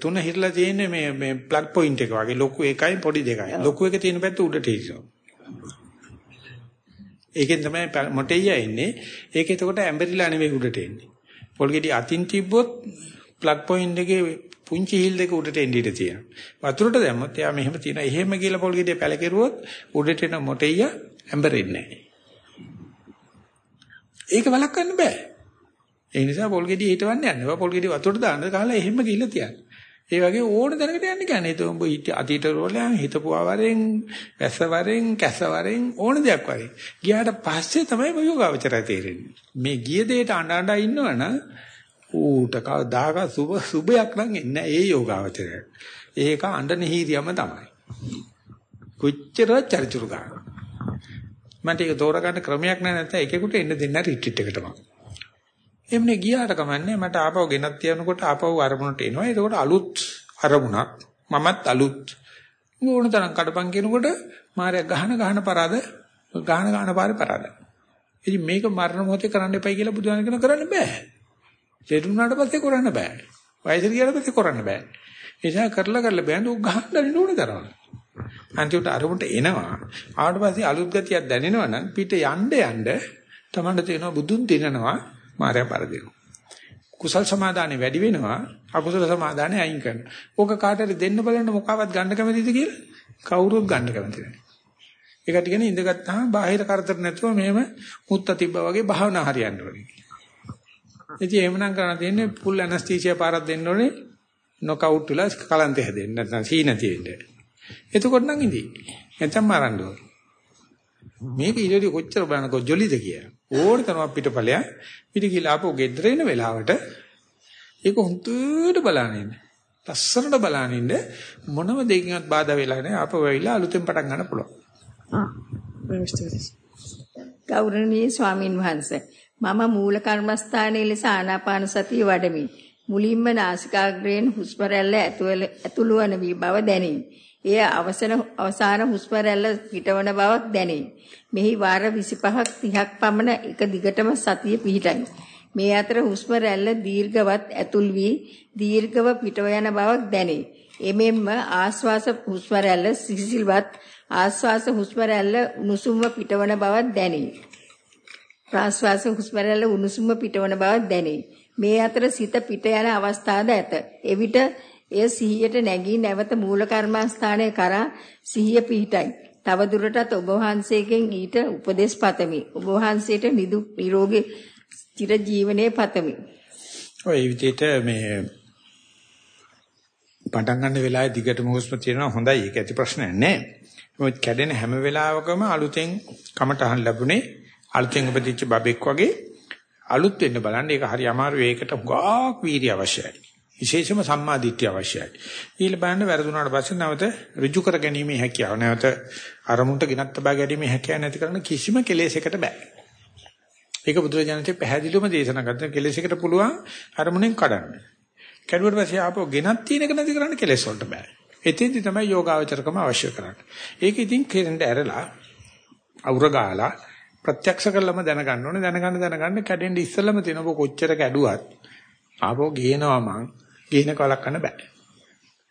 තුන හිරලා තියෙන්නේ මේ මේ ප්ලග් පොයින්ට් එක වගේ ලොකු එකයි පොඩි දෙකයි. ලොකු එක තියෙන පැත්ත උඩට හිටිනවා. ඒකෙන් තමයි මොටෙයියා එන්නේ. ඒක එතකොට ඇඹරිලා නෙවෙයි උඩට එන්නේ. පොල් ගෙඩි අතින් තිබ්බොත් ප්ලග් පොයින්ට් එකේ පුංචි හීල් දෙක උඩට එන්න ඉඩ තියෙනවා. වතුරට දැම්මොත් එයා මෙහෙම තියෙනවා. එහෙම කියලා පොල් ගෙඩිය පැලකිරුවොත් උඩට එන මොටෙය ඇඹරෙන්නේ නැහැ. ඒක වළක්වන්න බෑ. ඒ නිසා පොල් ගෙඩිය හිටවන්න යන්න. පොල් ගෙඩිය වතුරට දාන්න කාලා එහෙම ගිහිල්ලා තියන්න. ඒ වගේ ඕන දැනකට යන්න කියන්නේ. ඒක උඹ අතීත රෝලයන් හිතපුවා වරෙන්, වැස්ස වරෙන්, කැස වරෙන් ඕන දෙයක් වරෙන්. ගියාට පස්සේ තමයි ඔය යෝගාවචරය තේරෙන්නේ. මේ ගිය දෙයට අඬ අඬ ඉන්නවනම් ඌට කවදාක සුබ සුබයක් නම් එන්නේ ඒ යෝගාවචරය. ඒක අඬන හීරියම තමයි. කොච්චර චරිචුරු ගන්න. මන්ට ඒක තෝරගන්න ක්‍රමයක් නැහැ නැත්නම් එකෙකුට එන්න දෙන්න රිට්‍රීට් එකටම. එම්නේ ගියාට කමන්නේ මට ආපහු ගෙනත් තියනකොට ආපහු අරමුණට එනවා. ඒකෝට අලුත් අරමුණක්. මමත් අලුත්. ඕන තරම් කඩපන් කියනකොට මාරයක් ගහන ගහන පරාද ගහන ගහන පාරේ පරාද. ඉතින් මේක මරණ මොහොතේ කරන්න එපයි කියලා බුදුහාම කියන කරන්න බෑ. ලෙඩුණාට පස්සේ කරන්න බෑ. වයසට ගියාට පස්සේ කරන්න බෑ. ඒ නිසා කරලා කරලා බෑනේ උග ගහන්න ඕනේ තරම. අන්තිමට අරමුණට එනවා. ආවට පස්සේ අලුත් ගතියක් දැනෙනවා නම් පිට යන්න යන්න තමන්ට තේනවා බුදුන් දිනනවා මායя පරදිනවා. කුසල් සමාදානෙ වැඩි වෙනවා අකුසල සමාදානෙ අයින් කරනවා. ඕක කාටද දෙන්න බලන්න මොකවත් ගන්න කැමතිද කියලා කවුරුත් ගන්න කැමති නැහැ. ඒකට කියන්නේ ඉඳගත්තාම බාහිර කරදර නැතුව මෙහෙම මුත්ත තිබ්බා වගේ භාවනා හරියන්න ඕනේ. ඉතින් එහෙමනම් කරන්න තියෙන්නේ ෆුල් ඇනස්තීසියා පාරක් දෙන්න ඕනේ. නොකවුට් වෙලා කලන්තේ හැදෙන්න නැත්නම් සීන තියෙන්න. එතකොට නම් ඉඳී. නැත්නම් මරන්න ඕනේ. මේක ඊළඟ කොච්චර බලනකො ජොලිද කියලා. ඕන තරම් පිටපලයක් පිට කියලා ආපහු ගෙදර එන වෙලාවට ඒක හුදුට බලනින්න. ලස්සනට බලනින්න මොනම දෙයකින්වත් බාධා වෙලා නැහැ. ආපහු වෙවිලා අලුතෙන් පටන් ගන්න පුළුවන්. ගෞරවනීය ස්වාමින් වහන්සේ මම මූල කර්මස්ථානයේ ලෙස ආනාපාන සතිය වඩමි. මුලින්ම නාසිකාග්‍රයෙන් හුස්ම රැල්ල ඇතුළු වන බව දැනේ. එය අවසන අවසාන හුස්ම රැල්ල පිටවන බවක් දැනේ. මෙහි වාර 25ක් 30ක් පමණ එක දිගටම සතිය පිහිටයි. මේ අතර හුස්ම රැල්ල දීර්ඝවත් ඇතුල් වී දීර්ඝව පිටව යන බවක් දැනේ. එමෙන්ම ආශ්වාස හුස්ම රැල්ල සිසිල්වත් ආශ්වාස හුස්ම රැල්ල උණුසුම්ව පිටවන බවක් දැනේ. ප්‍රාශ්වාස හුස්ම රැල්ල උණුසුම්ව පිටවන බවක් දැනේ. මේ අතර සිත පිට යන අවස්ථාද ඇත. එවිට එය සිහියට නැගී නැවත මූල කර්මස්ථානයේ කරා සිහිය පිහිටයි. තව දුරටත් ඔබ වහන්සේගෙන් ඊට උපදෙස් පතමි. ඔබ වහන්සේට නිදුක් නිරෝගී චිර ජීවනයේ පතමි. ඔය විදිහට මේ පටන් ගන්න වෙලාවේ දිගටම හුස්ම තියෙනවා හොඳයි ඒක ඇති ප්‍රශ්නයක් නෑ. මොකද කැඩෙන හැම වෙලාවකම අලුතෙන් කමටහන් ලැබුණේ අලුතෙන් උපදිච්ච බබෙක් වගේ අලුත් වෙන්න බලන්න ඒක හරි අමාරු ඒකට ගාක් වීර්ය අවශ්‍යයි. විශේෂම සම්මාදිට්ඨිය අවශ්‍යයි. ඊළ බලන්න වැරදුනාට පස්සේ නැවත ඍජු කර ගැනීමේ හැකියාව නැවත අරමුණට ගෙනත් තබා ගැනීමේ හැකියාව නැති කරන කිසිම කෙලෙසයකට බෑ. ඒක බුදුරජාණන්සේ පැහැදිලිවම දේශනා කරන කෙලෙසයකට පුළුවන් අරමුණෙන් කඩන්න. කැඩුවට පස්සේ ආපහු ගෙනත් තියෙන එක නැති කරන්න කෙලෙස් වලට බෑ. එතෙන්දි තමයි යෝගාවචරකම අවශ්‍ය කරන්නේ. ඒක ඉතින් කෙරෙන්ට ඇරලා අවුර ගාලා ප්‍රත්‍යක්ෂ කළම දැනගන්න ඕනේ දැනගන්න දැනගන්න කැඩෙන්න ඉස්සෙල්ලම තියෙන ඔබ කොච්චර කැඩුවත් ආපහු ගේනවා මං ගේන කලක් කරන්න බෑ.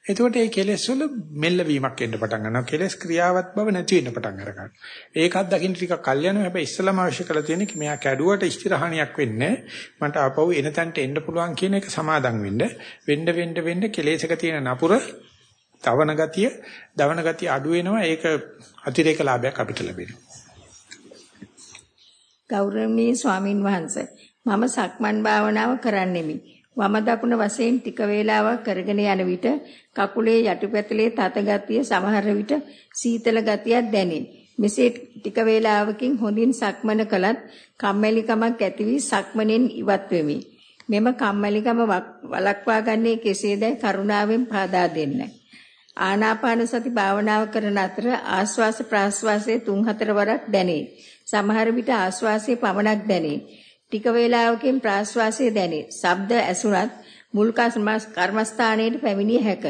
එතකොට මේ කෙලෙස් වල මෙල්ලවීමක් එන්න පටන් ගන්නවා. කෙලෙස් ක්‍රියාවත් බව නැති වෙන්න පටන් අරගන්නවා. ඒකත් දකින්න ටිකක් කල් යනවා. හැබැයි ඉස්සලම අවශ්‍ය කරලා තියෙන්නේ මෙයා කැඩුවට ස්ථිරහණියක් වෙන්නේ මට ආපහු එන තැනට එන්න පුළුවන් කියන එක සමාදම් වෙන්න. වෙන්න වෙන්න වෙන්න කෙලෙසක තියෙන නපුර තවන ගතිය, දවන ගතිය අඩු වෙනවා. ඒක අතිරේක ලාභයක් අපිට ලැබෙනවා. ගෞරවනීය ස්වාමින් වහන්සේ මම සක්මන් භාවනාව කරන්නෙමි. වම දකුණ වශයෙන් ටික වේලාවක් කරගෙන යන විට කකුලේ යටිපැතුලේ තත ගතිය සමහර විට සීතල ගතියක් දැනේ. මෙසේ ටික වේලාවකින් හොඳින් සක්මන කළත් කම්මැලිකමක් ඇති වී සක්මනෙන් ඉවත් වෙමි. මෙම කම්මැලිකම වළක්වා ගන්නේ කෙසේදයි කරුණාවෙන් පාදා දෙන්න. ආනාපාන සති භාවනාව කරන අතර ආස්වාස ප්‍රාස්වාසයේ 3-4 වරක් දැනේ. සමහර විට ආස්වාසයේ පමණක් දැනේ. ටික වේලාවකින් ප්‍රාශ්වාසය දැනේ. ශබ්ද ඇසුණත් මුල් කර්මස්ථානයේ පැමිණිය හැක.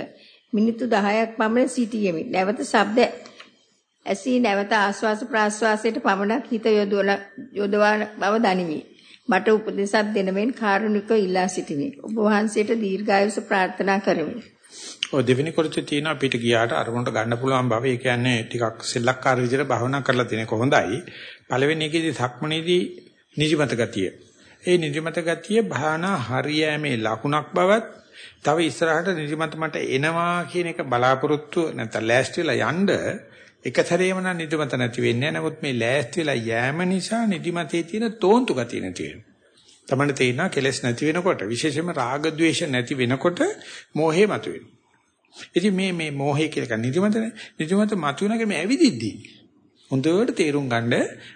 මිනිත්තු 10ක් පමණ සිටියෙමි. නැවත ශබ්ද ඇසී නැවත ආශ්වාස ප්‍රාශ්වාසයට පමණක් හිත යොදවන බව දනිමි. මට උපදේශක් දෙනමෙන් කාරුණිකව ඉල්ලා සිටිමි. ඔබ වහන්සේට දීර්ඝායුෂ ප්‍රාර්ථනා කරමි. ඔය දෙවෙනි කොටසේ තියෙන අපිට ගියාට අරමුණට ගන්න පුළුවන් බව ඒ කියන්නේ ටිකක් සෙල්ලක්කාර විදිහට භවනා කරලා තියෙන කොහොඳයි. පළවෙනි එකේදී සක්මනේදී නිදිමත ගතිය. ඒ නිදිමත ගතිය භාවනා හරියෑමේ ලකුණක් බවත් තව ඉස්සරහට නිදිමත මට එනවා කියන එක බලාපොරොත්තු නැත්නම් ලෑස්තිලා යන්න එක සැරේම නම් නිදිමත නැති වෙන්නේ නැහැ. නමුත් මේ ලෑස්තිලා යෑම නිසා නිදිමතේ තියෙන තෝන්තු ගතිය නැති වෙනවා. තමන්න තේිනවා කෙලස් නැති වෙනකොට විශේෂයෙන්ම රාග ద్వේෂ නැති වෙනකොට මෝහේ මතුවෙනවා. ඉතින් මේ මේ මෝහය කියලා කියන්නේ නිදිමතනේ. නිදිමත මතුවෙනකම ඇවිදිද්දී හොඳට තේරුම් ගන්න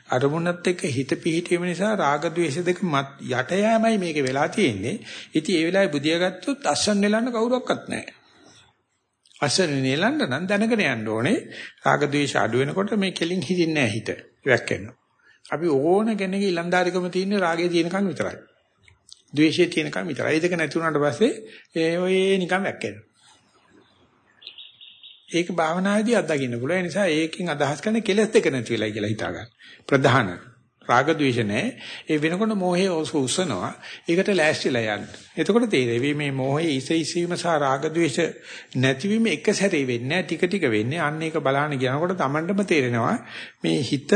අරමුණත් එක්ක හිත පිහිටීම නිසා රාග ద్వේෂ දෙක මත යට යෑමයි මේක වෙලා තියෙන්නේ. ඉතින් ඒ වෙලාවේ බුදිය ගත්තොත් අස්සන් නෙලන්න කවුරක්වත් නැහැ. අස්සන් නෙලන්න නම් දැනගෙන යන්න ඕනේ රාග ద్వේෂ අඩු වෙනකොට මේ කෙලින් හිතින්නේ නැහැ හිත. වැක්කෙනවා. අපි ඕන කෙනෙක්ගේ ඊළඳාරිකම තියෙන්නේ රාගේ තියෙනකන් විතරයි. ද්වේෂයේ තියෙනකන් විතරයි. ඒක නැති වුණාට පස්සේ ඒ ඔය නිකන් වැක්කෙනවා. ඒක භාවනාදී අත්දකින්න පුළුවන්. ඒ නිසා ඒකෙන් අදහස් කරන්නේ කෙලස් දෙක නැති වෙලයි කියලා හිතා ගන්න. ප්‍රධාන රාග ద్వේෂ නැහැ. ඒ වෙනකොට මෝහය උස්සනවා. ඒකට ලෑස්තිලා යන්න. එතකොට තේරෙවි මේ මෝහයේ ඉස ඉසීම සහ රාග ద్వේෂ නැතිවීම එක සැරේ වෙන්නේ ටික ටික වෙන්නේ. අන්න ඒක බලන්න යනකොට Tamandම තේරෙනවා මේ හිත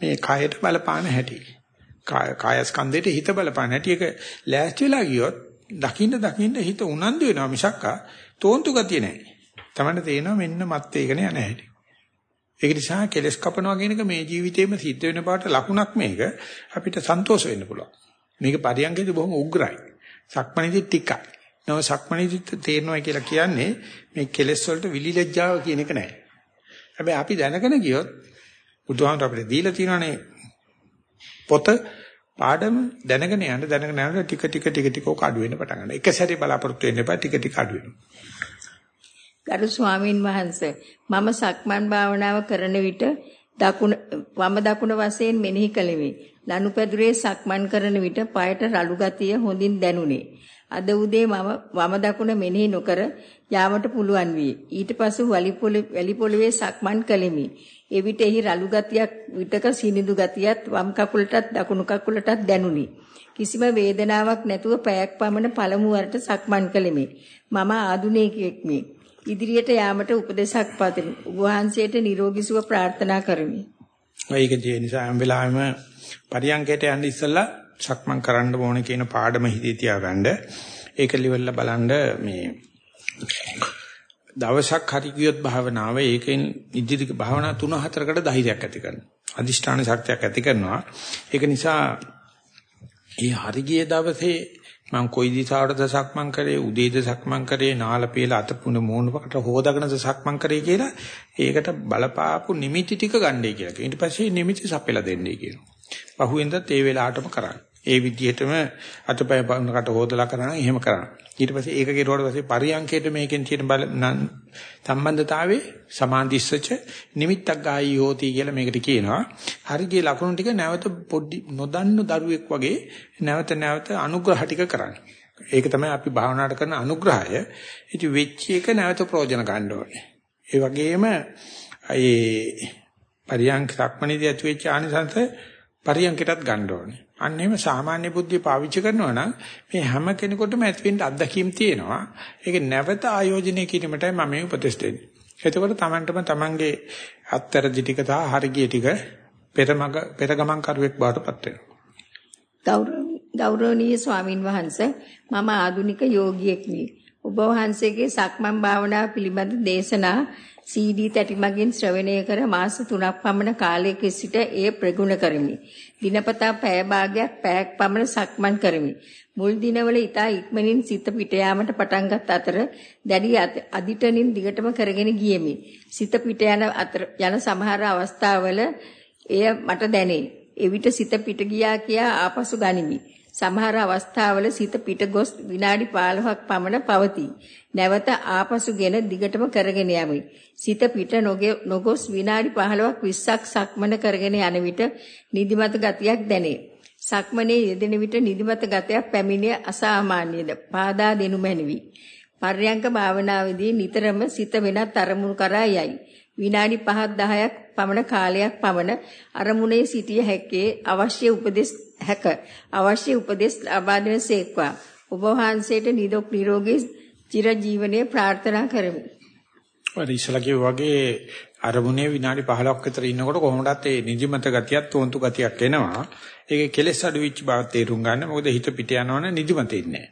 මේ කයට බලපාන හැටි. කාය කායස්කන්ධයට හිත බලපාන හැටි. ඒක ලෑස්තිලා ගියොත් දකින්න දකින්න හිත උනන්දු වෙනවා මිසක්කා තෝන්තු ගතිය නැහැ. තමන්න තේනවා මෙන්න මත් වේගන යන හැටි. ඒක නිසා කෙලස් කපනවා කියන එක මේ ජීවිතේම සිද්ධ වෙන බවට ලකුණක් මේක අපිට සන්තෝෂ වෙන්න පුළුවන්. මේක පරියන්කේදී බොහොම උග්‍රයි. සක්මණේදී ටිකයි. නෝ සක්මණේදී තේරෙනවා කියලා කියන්නේ මේ කෙලස් වලට විලිලැජ්ජාව කියන එක නෑ. හැබැයි අපි දැනගෙන ගියොත් බුදුහාමර අපිට දීලා තියෙනනේ පොත පාඩම දැනගෙන යන්න දැනගෙන යන ටික ටික ටික ටික ඔක අඩු වෙන්න පටන් ගන්නවා. එක සැරේ බලාපොරොත්තු වෙන්න එපා ටික ටික අඩු වෙනවා. ගරු ස්වාමින් වහන්සේ මම සක්මන් භාවනාව කරන විට දකුණ වම දකුණ වශයෙන් මෙනෙහි කළෙමි. ලනුපැදුරේ සක්මන් කරන විට පායට රළු ගතිය හොඳින් දැනුනේ. අද උදේ මම වම දකුණ මෙනෙහි නොකර යාමට පුළුවන් විය. ඊට පසු වැලි පොළවේ සක්මන් කළෙමි. එවිට එහි රළු ගතියක් විටක සිනිඳු ගතියත් වම් කකුලටත් දකුණු කකුලටත් දැනුනි. කිසිම වේදනාවක් නැතුව පැයක් පමණ පළමු වරට සක්මන් කළෙමි. මම ආදුනිකයෙක්මි. ඉදිරියට යාමට උපදේශක් පතමි. ඔබ වහන්සේට නිරෝගී සුව ප්‍රාර්ථනා කරමි. ඒකදී නිසා හැම වෙලාවෙම පරියන්කයට යන්න ඉස්සෙල්ලා සක්මන් කරන්න ඕනේ කියන පාඩම හිතේ තියාගන්න. ඒක livelලා බලන්න මේ දවසක් හරි ගියොත් භාවනාව ඒකෙන් ඉදිරි භාවනා 3-4කට ධෛර්යයක් ඇති කරනවා. අදිෂ්ඨාන ශක්තියක් ඇති කරනවා. ඒක නිසා ඒ හරි ගිය දවසේ මම කොයි දිශාවටද සක්මන් කරේ උදේද සක්මන් කරේ නාල පේල අතපුන මූණකට හොදාගෙනද සක්මන් කරේ කියලා ඒකට බලපාපු නිමිති ටික ගන්නයි කියලා. ඊට පස්සේ නිමිති සපෙලා දෙන්නයි කියනවා. පහුවෙන්දත් ඒ වෙලාවටම කරන්න. ඒ විදිහටම අතපය බලනකට හොදලා කරනවා එහෙම කරනවා. ඊට පස්සේ ඒක කෙරුවාට පස්සේ පරියංකේට මේකෙන් තියෙන බල සම්බන්ධතාවයේ සමාධිස්සච නිමිත්තක් ගායි යෝති කියලා මේකට කියනවා. හරිගේ ලකුණු ටික නැවත පොඩි නොදන්න දරුවෙක් වගේ නැවත නැවත අනුග්‍රහ ටික කරන්න. ඒක තමයි අපි භාවනාවට කරන අනුග්‍රහය. ඉතින් වෙච්ච එක නැවත ප්‍රයෝජන ගන්න ඕනේ. ඒ වගේම ඒ පරියංක සක්මණේදී ඇති වෙච්ච ආනිසංස පරියංකටත් ගන්න ඕනේ. අන්න එහෙම සාමාන්‍ය බුද්ධිය පාවිච්චි කරනවා නම් මේ හැම කෙනෙකුටම ඇති වෙන්න අත්දැකීම් තියෙනවා. ඒක නැවත ආයෝජනය කිරීමටයි මම මේ උපදෙස් දෙන්නේ. එතකොට Tamanටම Tamanගේ අත්තරදි ටික සහ හරිය ටික පෙරමග පෙරගමන් කරුවෙක් බවටපත් වෙනවා. ගෞරවනීය ස්වාමින් වහන්සේ මම ආදුනික යෝගියෙක්නි. ඔබ වහන්සේගේ සක්මන් භාවනාව පිළිබඳ දේශනා CD තැටි මගින් ශ්‍රවණය කර මාස 3ක් පමණ කාලයක සිට එය ප්‍රගුණ කරමි. දිනපතා පැය භාගයක් පැයක් පමණ සක්මන් කරමි. මුල් දිනවල ඊතා ඉක්මනින් සිත පිට යාමට පටන්ගත් අතර දැඩි අදිටනින් දිගටම කරගෙන ගියෙමි. සිත පිට යන අතර යන සමහර අවස්ථාවල එය මට දැනේ. එවිට සිත පිට ගියා කියා ආපසු ගනිමි. සමහර අවස්ථාවල සිත පිට ගොස් විනාඩි 15ක් පමණ පවතී. නැවත ආපසුගෙන දිගටම කරගෙන යමි. සිත පිට නොගොස් විනාඩි 15ක් 20ක් සක්මන කරගෙන යන විට නිදිමත ගතියක් දැනේ. සක්මනේ යෙදෙන විට නිදිමත ගතියක් පැමිණිය අසාමාන්‍යද පාදා දෙනු මැනවි. පර්යංක භාවනාවේදී නිතරම සිත වෙනත් අරමුණු කරා යයි. විනාඩි 5ක් 10ක් පමණ කාලයක් පමණ අරමුණේ සිටිය හැකේ අවශ්‍ය උපදෙස් හැක අවශ්‍ය උපදෙස් ලබා දෙන සේක්වා ඔබ වහන්සේට නිරෝගී නිරෝගී චිර ජීවනයේ ප්‍රාර්ථනා කරමි. ඔය ඉස්සලගේ වගේ අරමුණේ විනාඩි 15ක් විතර ඉන්නකොට කොහොමදත් ඒ නිදිමත ගතියක් තෝන්තු ගතියක් එනවා. ඒකේ කෙලෙස් අඩු වෙච්ච බව තේරුම් ගන්න. මොකද හිත පිට යනවනේ නිදිමත ඉන්නේ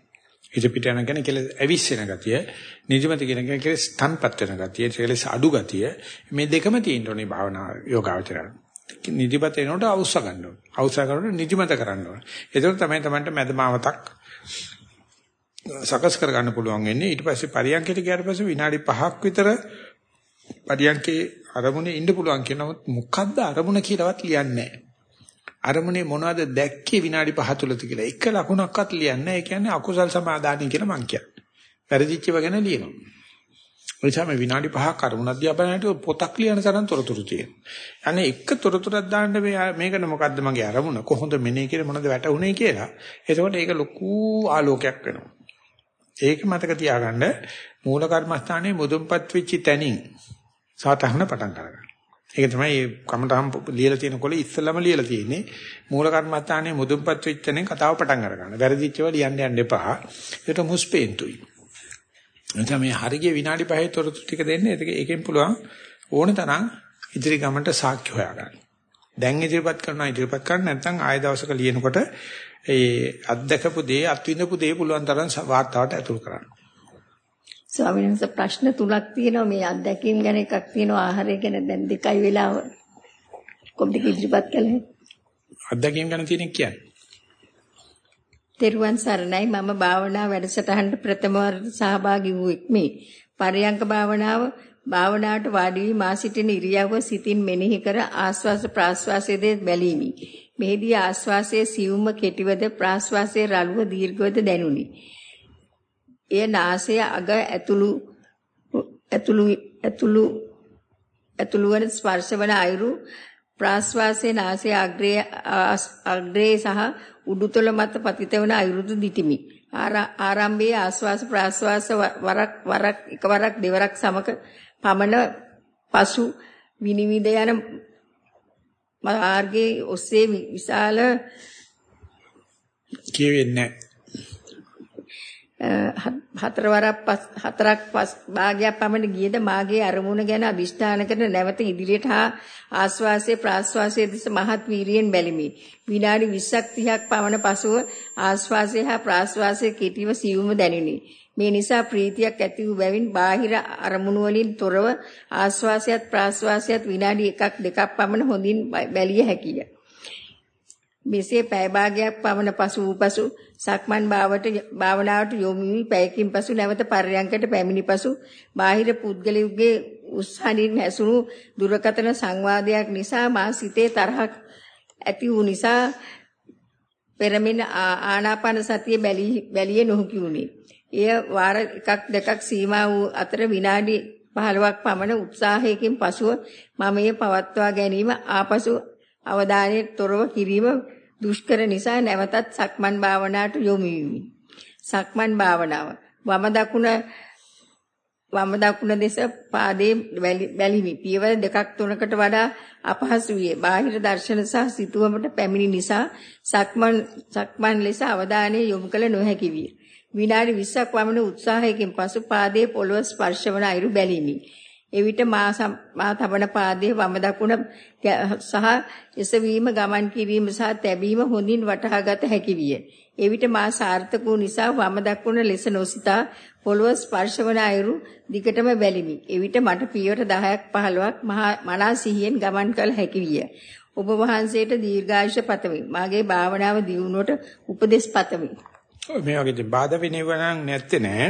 හිත පිට යන කියන්නේ කෙලෙස් ඇවිස්සෙන ගතිය. නිදිමත කියන එක කෙලෙස් තන්පත් වෙන ගතිය. කෙලෙස් අඩු ගතිය. මේ දෙකම තියෙන්න ඕනේ භාවනා යෝගාවචරය. නිදිමත එනකොට අවශ්‍ය ගන්න ඕනේ. අවශ්‍ය කරනකොට නිදිමත කරන්න ඕනේ. ඒක තමයි Tamanට මැදමාවතක් සකස් කරගන්න පුළුවන් වෙන්නේ. ඊට පස්සේ පරියන්කයට ගියාට පස්සේ විනාඩි 5ක් විතර පරියන්කේ අරමුණේ ඉන්න පුළුවන් කියන නමුත් මොකද්ද අරමුණ කියලාවත් ලියන්නේ නැහැ. අරමුණේ මොනවද දැක්කේ විනාඩි 5 තුලද කියලා එක ලකුණක්වත් ලියන්නේ නැහැ. ඒ කියන්නේ අකුසල් සමාදානිය කියලා මං කියන්නේ. වැරදිච්චව ගැන ලියනවා. එනිසා මේ විනාඩි 5ක් අරමුණක් දිහා බලනකොට පොතක් ලියන තරම් තොරතුරු තියෙනවා. අනේ එක තොරතුරක් දාන්න මේ මේකන මොකද්ද මගේ අරමුණ කොහොමද මෙනේ කියලා මොනවද වැටුනේ කියලා. එතකොට ඒක ලොකු ආලෝකයක් වෙනවා. ඒක මතක තියාගන්න මූල කර්මස්ථානයේ මුදුන්පත් වෙච්ච තැනින් සාතහන පටන් ගන්නවා. ඒක තමයි මේ කමටහම් ලියලා තියෙන කොලේ ඉස්සලම ලියලා තියෙන්නේ මූල කර්මස්ථානයේ මුදුන්පත් වෙච්ච තැනින් කතාව පටන් ගන්න. වැරදිච්චව ලියන්න යන්න එපා. ඒකට මුස්පේන්තුයි. එතන මේ හරිය විනාඩි 5 තොරතුරු ටික දෙන්න. ඒකෙන් පුළුවන් ඕන තරම් ඉදිරි ගමනට සාක්ෂි හොයාගන්න. දැන් ඉදිරිපත් කරනවා ඉදිරිපත් කරන්න නැත්නම් ආය දවසක ලියනකොට ඒ අත්දකපු දේ අත්විඳපු දේ පුළුවන් තරම් වාර්තාවට ඇතුල් කරන්න. ස්වාමීන් වහන්සේ ප්‍රශ්න තුනක් තියෙනවා. මේ අත්දැකීම් ගැන එකක් තියෙනවා. ආහාරය ගැන දැන් දෙකයි වෙලාව. කොම්ද ඉදිරිපත් කළේ? අත්දැකීම් ගැන තියෙන කියන්නේ. තෙරුවන් සරණයි. මම භාවනා වැඩසටහනට ප්‍රථම වරට සහභාගී වූ එක්මි. පරයන්ක භාවනාව භාවනාවට වාඩි වී මා සිටින ඉරියව්ව සිතින් මෙනෙහි කර ආස්වාස ප්‍රාස්වාසයේදී බැලීමි. මෙහිදී ආස්වාසයේ සියුම්ම කෙටිවද ප්‍රාස්වාසයේ රළුව දීර්ඝවද දැනුනි එය නාසය අග ඇතුළු ඇතුළු ඇතුළු ඇතුළු වන ස්පර්ශ වන අයුරු ප්‍රාශ්වාසයේ නාසය අග්‍රයේ අග්‍රයේ සහ උඩුතල මත පතිත වන අයුරුදු දිටිමි. ආරම්භයේ ආශ්වාස ප්‍රාශ්වාස වරක් වරක් එකවරක් දෙවරක් සමක පමණ පසු විනිවිද යන මාර්ගයේ ඔස්සේ විශාල කියවෙන්නේ හතරවරක් හතරක් පස් භාගයක් පමණ ගියද මාගේ අරමුණ ගැන අදිෂ්ඨාන කරන නැවත ඉදිරියට හා ආස්වාසයේ ප්‍රාස්වාසයේ දෙස මහත් වීරියෙන් බැලිමි. විනාඩි 20ක් 30ක් පමණ පසුව ආස්වාසය හා ප්‍රාස්වාසයේ කෙටිව සියුම දැනිනි. මේ නිසා ප්‍රීතියක් ඇති වූ බැවින් බාහිර අරමුණු වලින් තොරව ආස්වාසයත් ප්‍රාස්වාසයත් විනාඩි 1ක් දෙකක් පමණ හොඳින් බැලිය හැකිය. මෙසේ පැය භාගයක් පමණ පසු වූ පසු සක්මන් භාවට භාවනාවට යොමු වී පැයකින් පසු නැවත පර්යංකයට පැමිණි පසු බාහිර පුද්ගලයෙකුගේ උස්සහනින් හැසුණු දුරකතන සංවාදයක් නිසා මා සිතේ තරහක් ඇති වූ නිසා පෙරමින් ආනාපාන සතිය බැලිය නොහැකි වුණේ. එය වාර එකක් දෙකක් සීමා වූ අතර විනාඩි 15ක් පමණ උත්සාහයකින් පසුව මම එය පවත්වා ගැනීම ආපසු අවධානයේ තොරව කිරීම දුෂ්කර නිසා නැවතත් සක්මන් භාවනාවට යොමු වෙමි. සක්මන් භාවනාව වම දකුණ වම දකුණ දෙස පාදයේ බැලිමි. පියවර දෙකක් තුනකට වඩා අපහසු විය. බාහිර දර්ශන සහ සිතුවමට පැමිණි නිසා සක්මන් සක්මන් ලෙස අවධානය යොමු කළ නොහැකි විය. විනාඩි 20ක් වමන උත්සාහයකින් පසු පාදයේ පොළව ස්පර්ශ වන අයුරු බැලිමි. එවිට මා මා තබන පාදයේ වම දකුණ සහ එසවීම ගමන් කිරීම සහ තැබීම හොඳින් වටහාගත හැකි විය. එවිට මා සාර්ථක වූ නිසා වම දකුණ ලෙස නොසිතා පොළව ස්පර්ශ වන අයුරු දිගටම බැලිමි. එවිට මට පියවර 10ක් 15ක් මනා සිහියෙන් ගමන් කළ හැකි විය. ඔබ වහන්සේට දීර්ඝායුෂ පතමි. මාගේ භාවනාව දියුණුවට උපදෙස් පතමි. මේ වගේ බාධා වෙනව නම් නැත්තේ නෑ.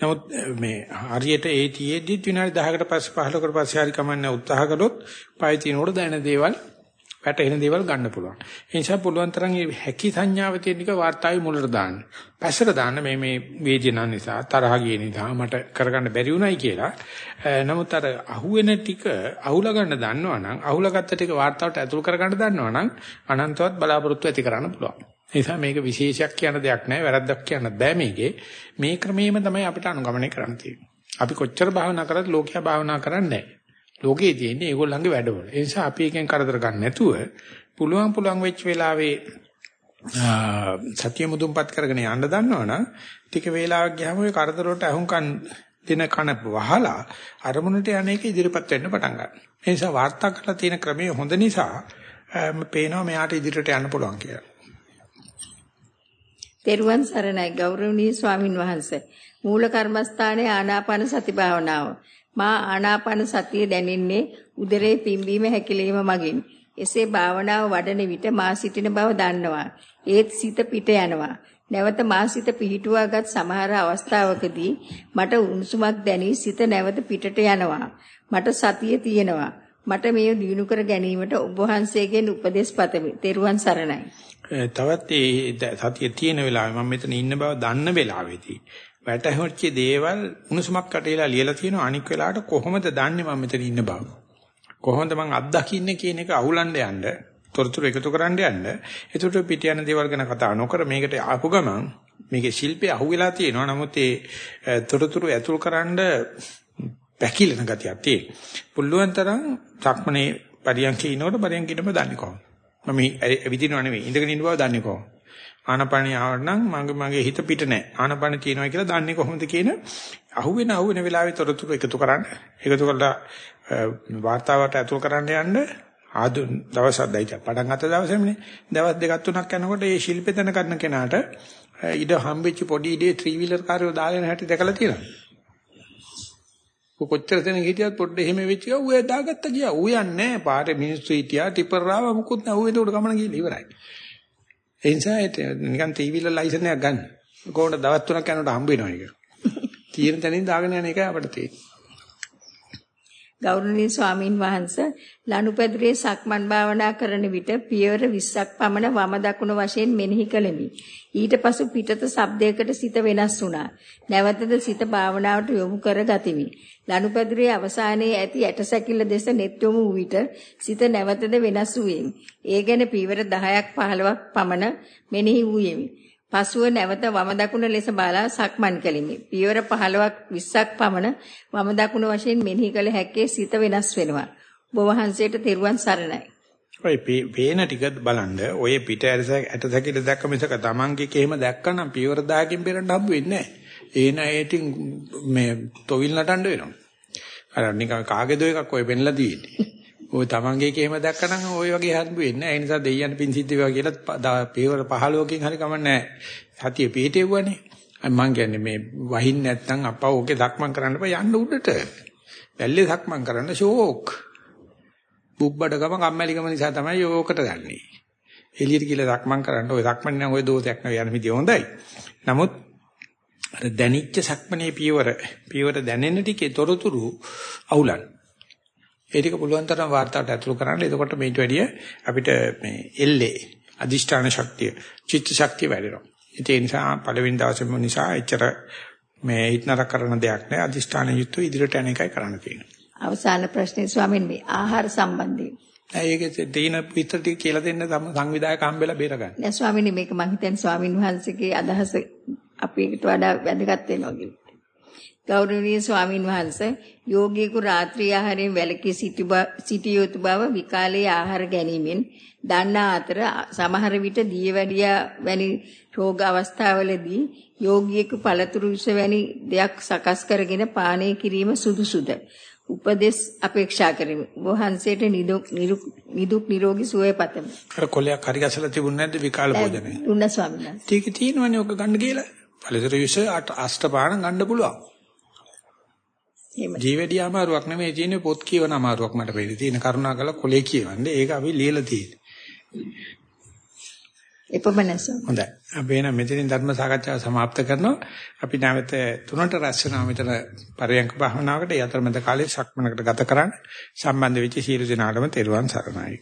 නමුත් මේ හරියට ඒ තියේදී විනාඩි 10කට පස්සේ 15කට පස්සේ හරි කමන්න උත්සාහ කළොත් පය තිනකොට දැනෙන දේවල් වැටෙන දේවල් ගන්න පුළුවන්. ඒ නිසා පුළුවන් තරම් මේ හැකි සංඥාව තියෙන එක වාර්තාවේ මුලට දාන්න. පැසට දාන්න මේ මේ වේදනා නිසා තරහ ගිය නිසා මට කරගන්න බැරි වුණයි කියලා. නමුත් අර අහුවෙන ටික අහුලා ගන්න දන්නවනම් අහුලා ගත්ත ටික වාර්තාවට ඇතුල් කරගන්න දන්නවනම් අනන්තවත් බලාපොරොත්තු ඇති කරන්න පුළුවන්. නිසා මේක විශේෂයක් කියන දෙයක් නෑ වැරද්දක් කියන්න බෑ මේකේ. මේ ක්‍රමයේම තමයි අපිට අනුගමනය කරන්න තියෙන්නේ. අපි කොච්චර භාවනා කරත් ලෝකයා භාවනා කරන්නේ ලෝකේ තියෙන්නේ ඒගොල්ලන්ගේ වැඩවල. ඒ නිසා අපි එකෙන් කරදර ගන්න නැතුව පුළුවන් පුළුවන් වෙච්ච වෙලාවේ සතිය මුදුන්පත් කරගෙන යන්න දන්නවනම් ටික වේලාවක් ගියාම ওই කරදර වලට අහුම්කන් දින කන වහලා අරමුණට යන්නේක ඉදිරිපත් වෙන්න පටන් ගන්නවා. ඒ නිසා වාර්තා කරලා තියෙන ක්‍රමය හොඳ නිසා මම පේනවා මෙයාට ඉදිරියට යන්න පුළුවන් කියලා. තෙරුවන් සරණයි ගෞරවනීය ස්වාමින් වහන්සේ. මූල කර්මස්ථානයේ ආනාපාන සති භාවනාව. මා ආනාපාන සතිය දැනෙන්නේ උදරේ පිම්බීම හැකිලිම මගින්. එසේ භාවනාව වඩන විට මා සිටින බව දන්නවා. ඒත් සිත පිට යනවා. නැවත මා සිත පිහිටුවාගත් සමහර අවස්ථාවකදී මට උණුසුමක් දැනී සිත නැවත පිටට යනවා. මට සතිය තියෙනවා. මට මේ දිනු කර ගැනීමට ඔබ වහන්සේගෙන් උපදෙස් පතමි. තෙරුවන් සරණයි. තවත් ඒ සතිය තියෙන වෙලාවේ මම මෙතන ඉන්න බව දන්න වෙලාවේදී වැටහොච්ච දේවල් උණුසුමක් කටේලා ලියලා තියෙනවා අනික් වෙලාවට කොහොමද දන්නේ මම මෙතන ඉන්න බව. කොහොමද මං අත්දකින්නේ කියන එක අහුලන්න යන්න තොරතුරු එකතු කරන්න යන්න. ඒකට පිට යන දේවල් ගැන කතා නොකර මේකට ආපු ගමන් මේකේ ශිල්පය අහුවෙලා තියෙනවා. නමුත් ඒ තොරතුරු ඇතුල් කරන්න පැකිලෙන ගතියක් තියෙනවා. පුළුවන් තරම් සක්මනේ පරියන්කේ ඉනකොට පරියන්කිටම දන්නේ කොහොමද? මම විදිනව නෙවෙයි ඉඳගෙන ඉන්න බව දන්නේ කොහොමද? ආනපනිය ආවනම් මගේ මගේ හිත පිට නැහැ. ආනපන තියෙනවා කියලා දන්නේ කොහොමද කියන අහුවෙන අහුවෙන වෙලාවේ තොරතුරු එකතු කරන්න. එකතු කරලා වාර්තාවට ඇතුල් කරන්න යන්න ආදු දවසක් දැයිට පටන් ගත්ත දවසේමනේ දවස් දෙකක් තුනක් යනකොට මේ ශිල්පේ තන කරන කෙනාට ඉඩ හම්බෙච්ච පොඩි ඉඩේ ත්‍රී වීලර් කාර්යෝ දාගෙන හැටි දැකලා තියෙනවා. කොච්චර දෙනෙක් හිටියත් පොඩ්ඩ එහෙම වෙච්ච ගා ඌ දාගත්ත ගියා. ඌ යන්නේ පාරේ මිනිස්සු හිටියා ටිපර් ආව මුකුත් නැහැ. ඌ ඒකට ගමන ගිහලා ඉවරයි. ඒ නිසා නිකන් ත්‍රී වීලර් ලයිසන් එකක් ගන්න. කොහොමද දවස් තුනක් යනකොට හම්බ වෙනවා ඒක. තියෙන තැනින් දාගෙන යන එකයි අපිට තියෙන්නේ. ගෞරවනීය ස්වාමින් වහන්සේ ලනුපැදුරේ සක්මන් භාවනා කරන විට පියවර 20ක් පමණ වම දකුණ වශයෙන් මෙනෙහි කළෙමි. ඊට පසු පිටත ශබ්දයකට සිත වෙනස් වුණා. නැවතද සිත භාවනාවට යොමු කර ගතිමි. ලනුපැදුරේ අවසානයේ ඇති ඇටසැකිල්ල දෙස net යොමු විට සිත නැවතද වෙනස් වූෙමි. ඒ ගැන පියවර 10ක් 15ක් පමණ මෙනෙහි වූයෙමි. පසුව නැවත වම දකුණ ලෙස බලා සක්මන් කළෙමි. පියවර 15ක් 20ක් පමණ වම දකුණ වශයෙන් මෙනෙහි කළ හැක්කේ සිත වෙනස් වෙනවා. ඔබ වහන්සේට තෙරුවන් සරණයි. ඔය පේන ටික බලන්න ඔය පිට ඇට සැකිලි දැක්ක මිසක Tamange කේම දැක්කනම් පියවර 10කින් පෙරන්න හම්බ වෙන්නේ නැහැ. ඒන ඒටින් මේ තොවිල් නටන්න වෙනවා. අර නිකන් කාගේද එකක් ඔය පෙන්ලා තියෙන්නේ. ඔය තමන්ගේ කේම දැක්කනම් ওই වගේ හම්බ වෙන්නේ නැහැ. ඒ නිසා දෙයියන් පින් සිද්ධ වේවා කියලා පේවර 15කින් හරි කමන්නේ නැහැ. සතිය පිටේවුවනේ. මම කියන්නේ මේ වහින් නැත්තම් අප්පා ඕකේ සක්මන් කරන්න බෑ යන්න උඩට. වැල්ලේ සක්මන් කරන්න ෂෝක්. බුබ්බඩකම කම්මැලිකම නිසා තමයි ඕකට ගන්නෙ. එළියට කියලා සක්මන් කරන්න ඔය සක්මන් නම් ඔය දෝෂයක් නෙවෙයි යන විදිය හොඳයි. නමුත් අර දැනිච්ච සක්මනේ පියවර පියවර දැනෙන ටිකේ තොරතුරු අවුලන්. ඒ ටික පුළුවන් තරම් වාර්තාවට ඇතුළු කරන්න. එතකොට මේට වැඩිය අපිට මේ එල්ලේ අදිෂ්ඨාන ශක්තිය, චිත්ත ශක්තිය වැඩෙනවා. ඒ නිසා පළවෙනි දවසේම නිසා එච්චර මේ හිතනර කරන දෙයක් නෑ. අදිෂ්ඨාන යුක්තව ඉදිරියට යන එකයි කරන්න තියෙන්නේ. අවසාන ප්‍රශ්නේ ස්වාමීන් මේ ආහාර සම්බන්ධයෙන්. ඒකේ තේින විතර ටික කියලා දෙන්න සංවිධායක හම්බෙලා බේර ගන්න. නෑ ස්වාමීනි මේක මම හිතන්නේ ස්වාමින් වහන්සේගේ අදහස අපිට වඩා වැදගත් වෙනවා කියලා. ගෞරවනීය ස්වාමින් වහන්සේ යෝගීකු රාත්‍රී ආහාරයෙන් වැළකී සිටිය යුතු බව විකාලයේ ආහාර ගැනීමෙන් දන්නා අතර සමහර විට දියවැඩියා වැනි රෝග අවස්ථාවලදී යෝගීකු පළතුරු විස වැනි දෙයක් සකස් කරගෙන පානය කිරීම සුදුසුද උපදෙස් අපේක්ෂා කරමි. වහන්සේට නිදුක් නිරෝගී සුවය පතමි. අර කොලයක් හරි ගැසලා තිබුණ නැද්ද විකාල භෝජනේ? දුන්න ස්වාමීන් වහන්සේ. ටික තියෙනවනේ ඔක ගන්න කියලා. පළතුරු විස අෂ්ටපාන ගන්න පුළුවන්. ජීවැඩි අමාරුවක් නෙමෙයි තියෙන්නේ පොත් කියවන අමාරුවක් මට වෙන්නේ. තියෙන කරුණාකර කොලේ කියවන්නේ. ඒක අපි ලියලා තියෙන්නේ. එපමණස. හොඳයි. අපි එන මෙතනින් ධර්ම සාකච්ඡාව સમાપ્ત කරනවා. අපි නැවත තුනට රැස් වෙනවා මෙතන පරයන්ක භාවනාවකට. ඒ අතරමැද කාලේ සක්මනකට ගත කරන්න සම්බන්ධ වෙච්ච සීල දිනාටම තෙරුවන් සරණයි.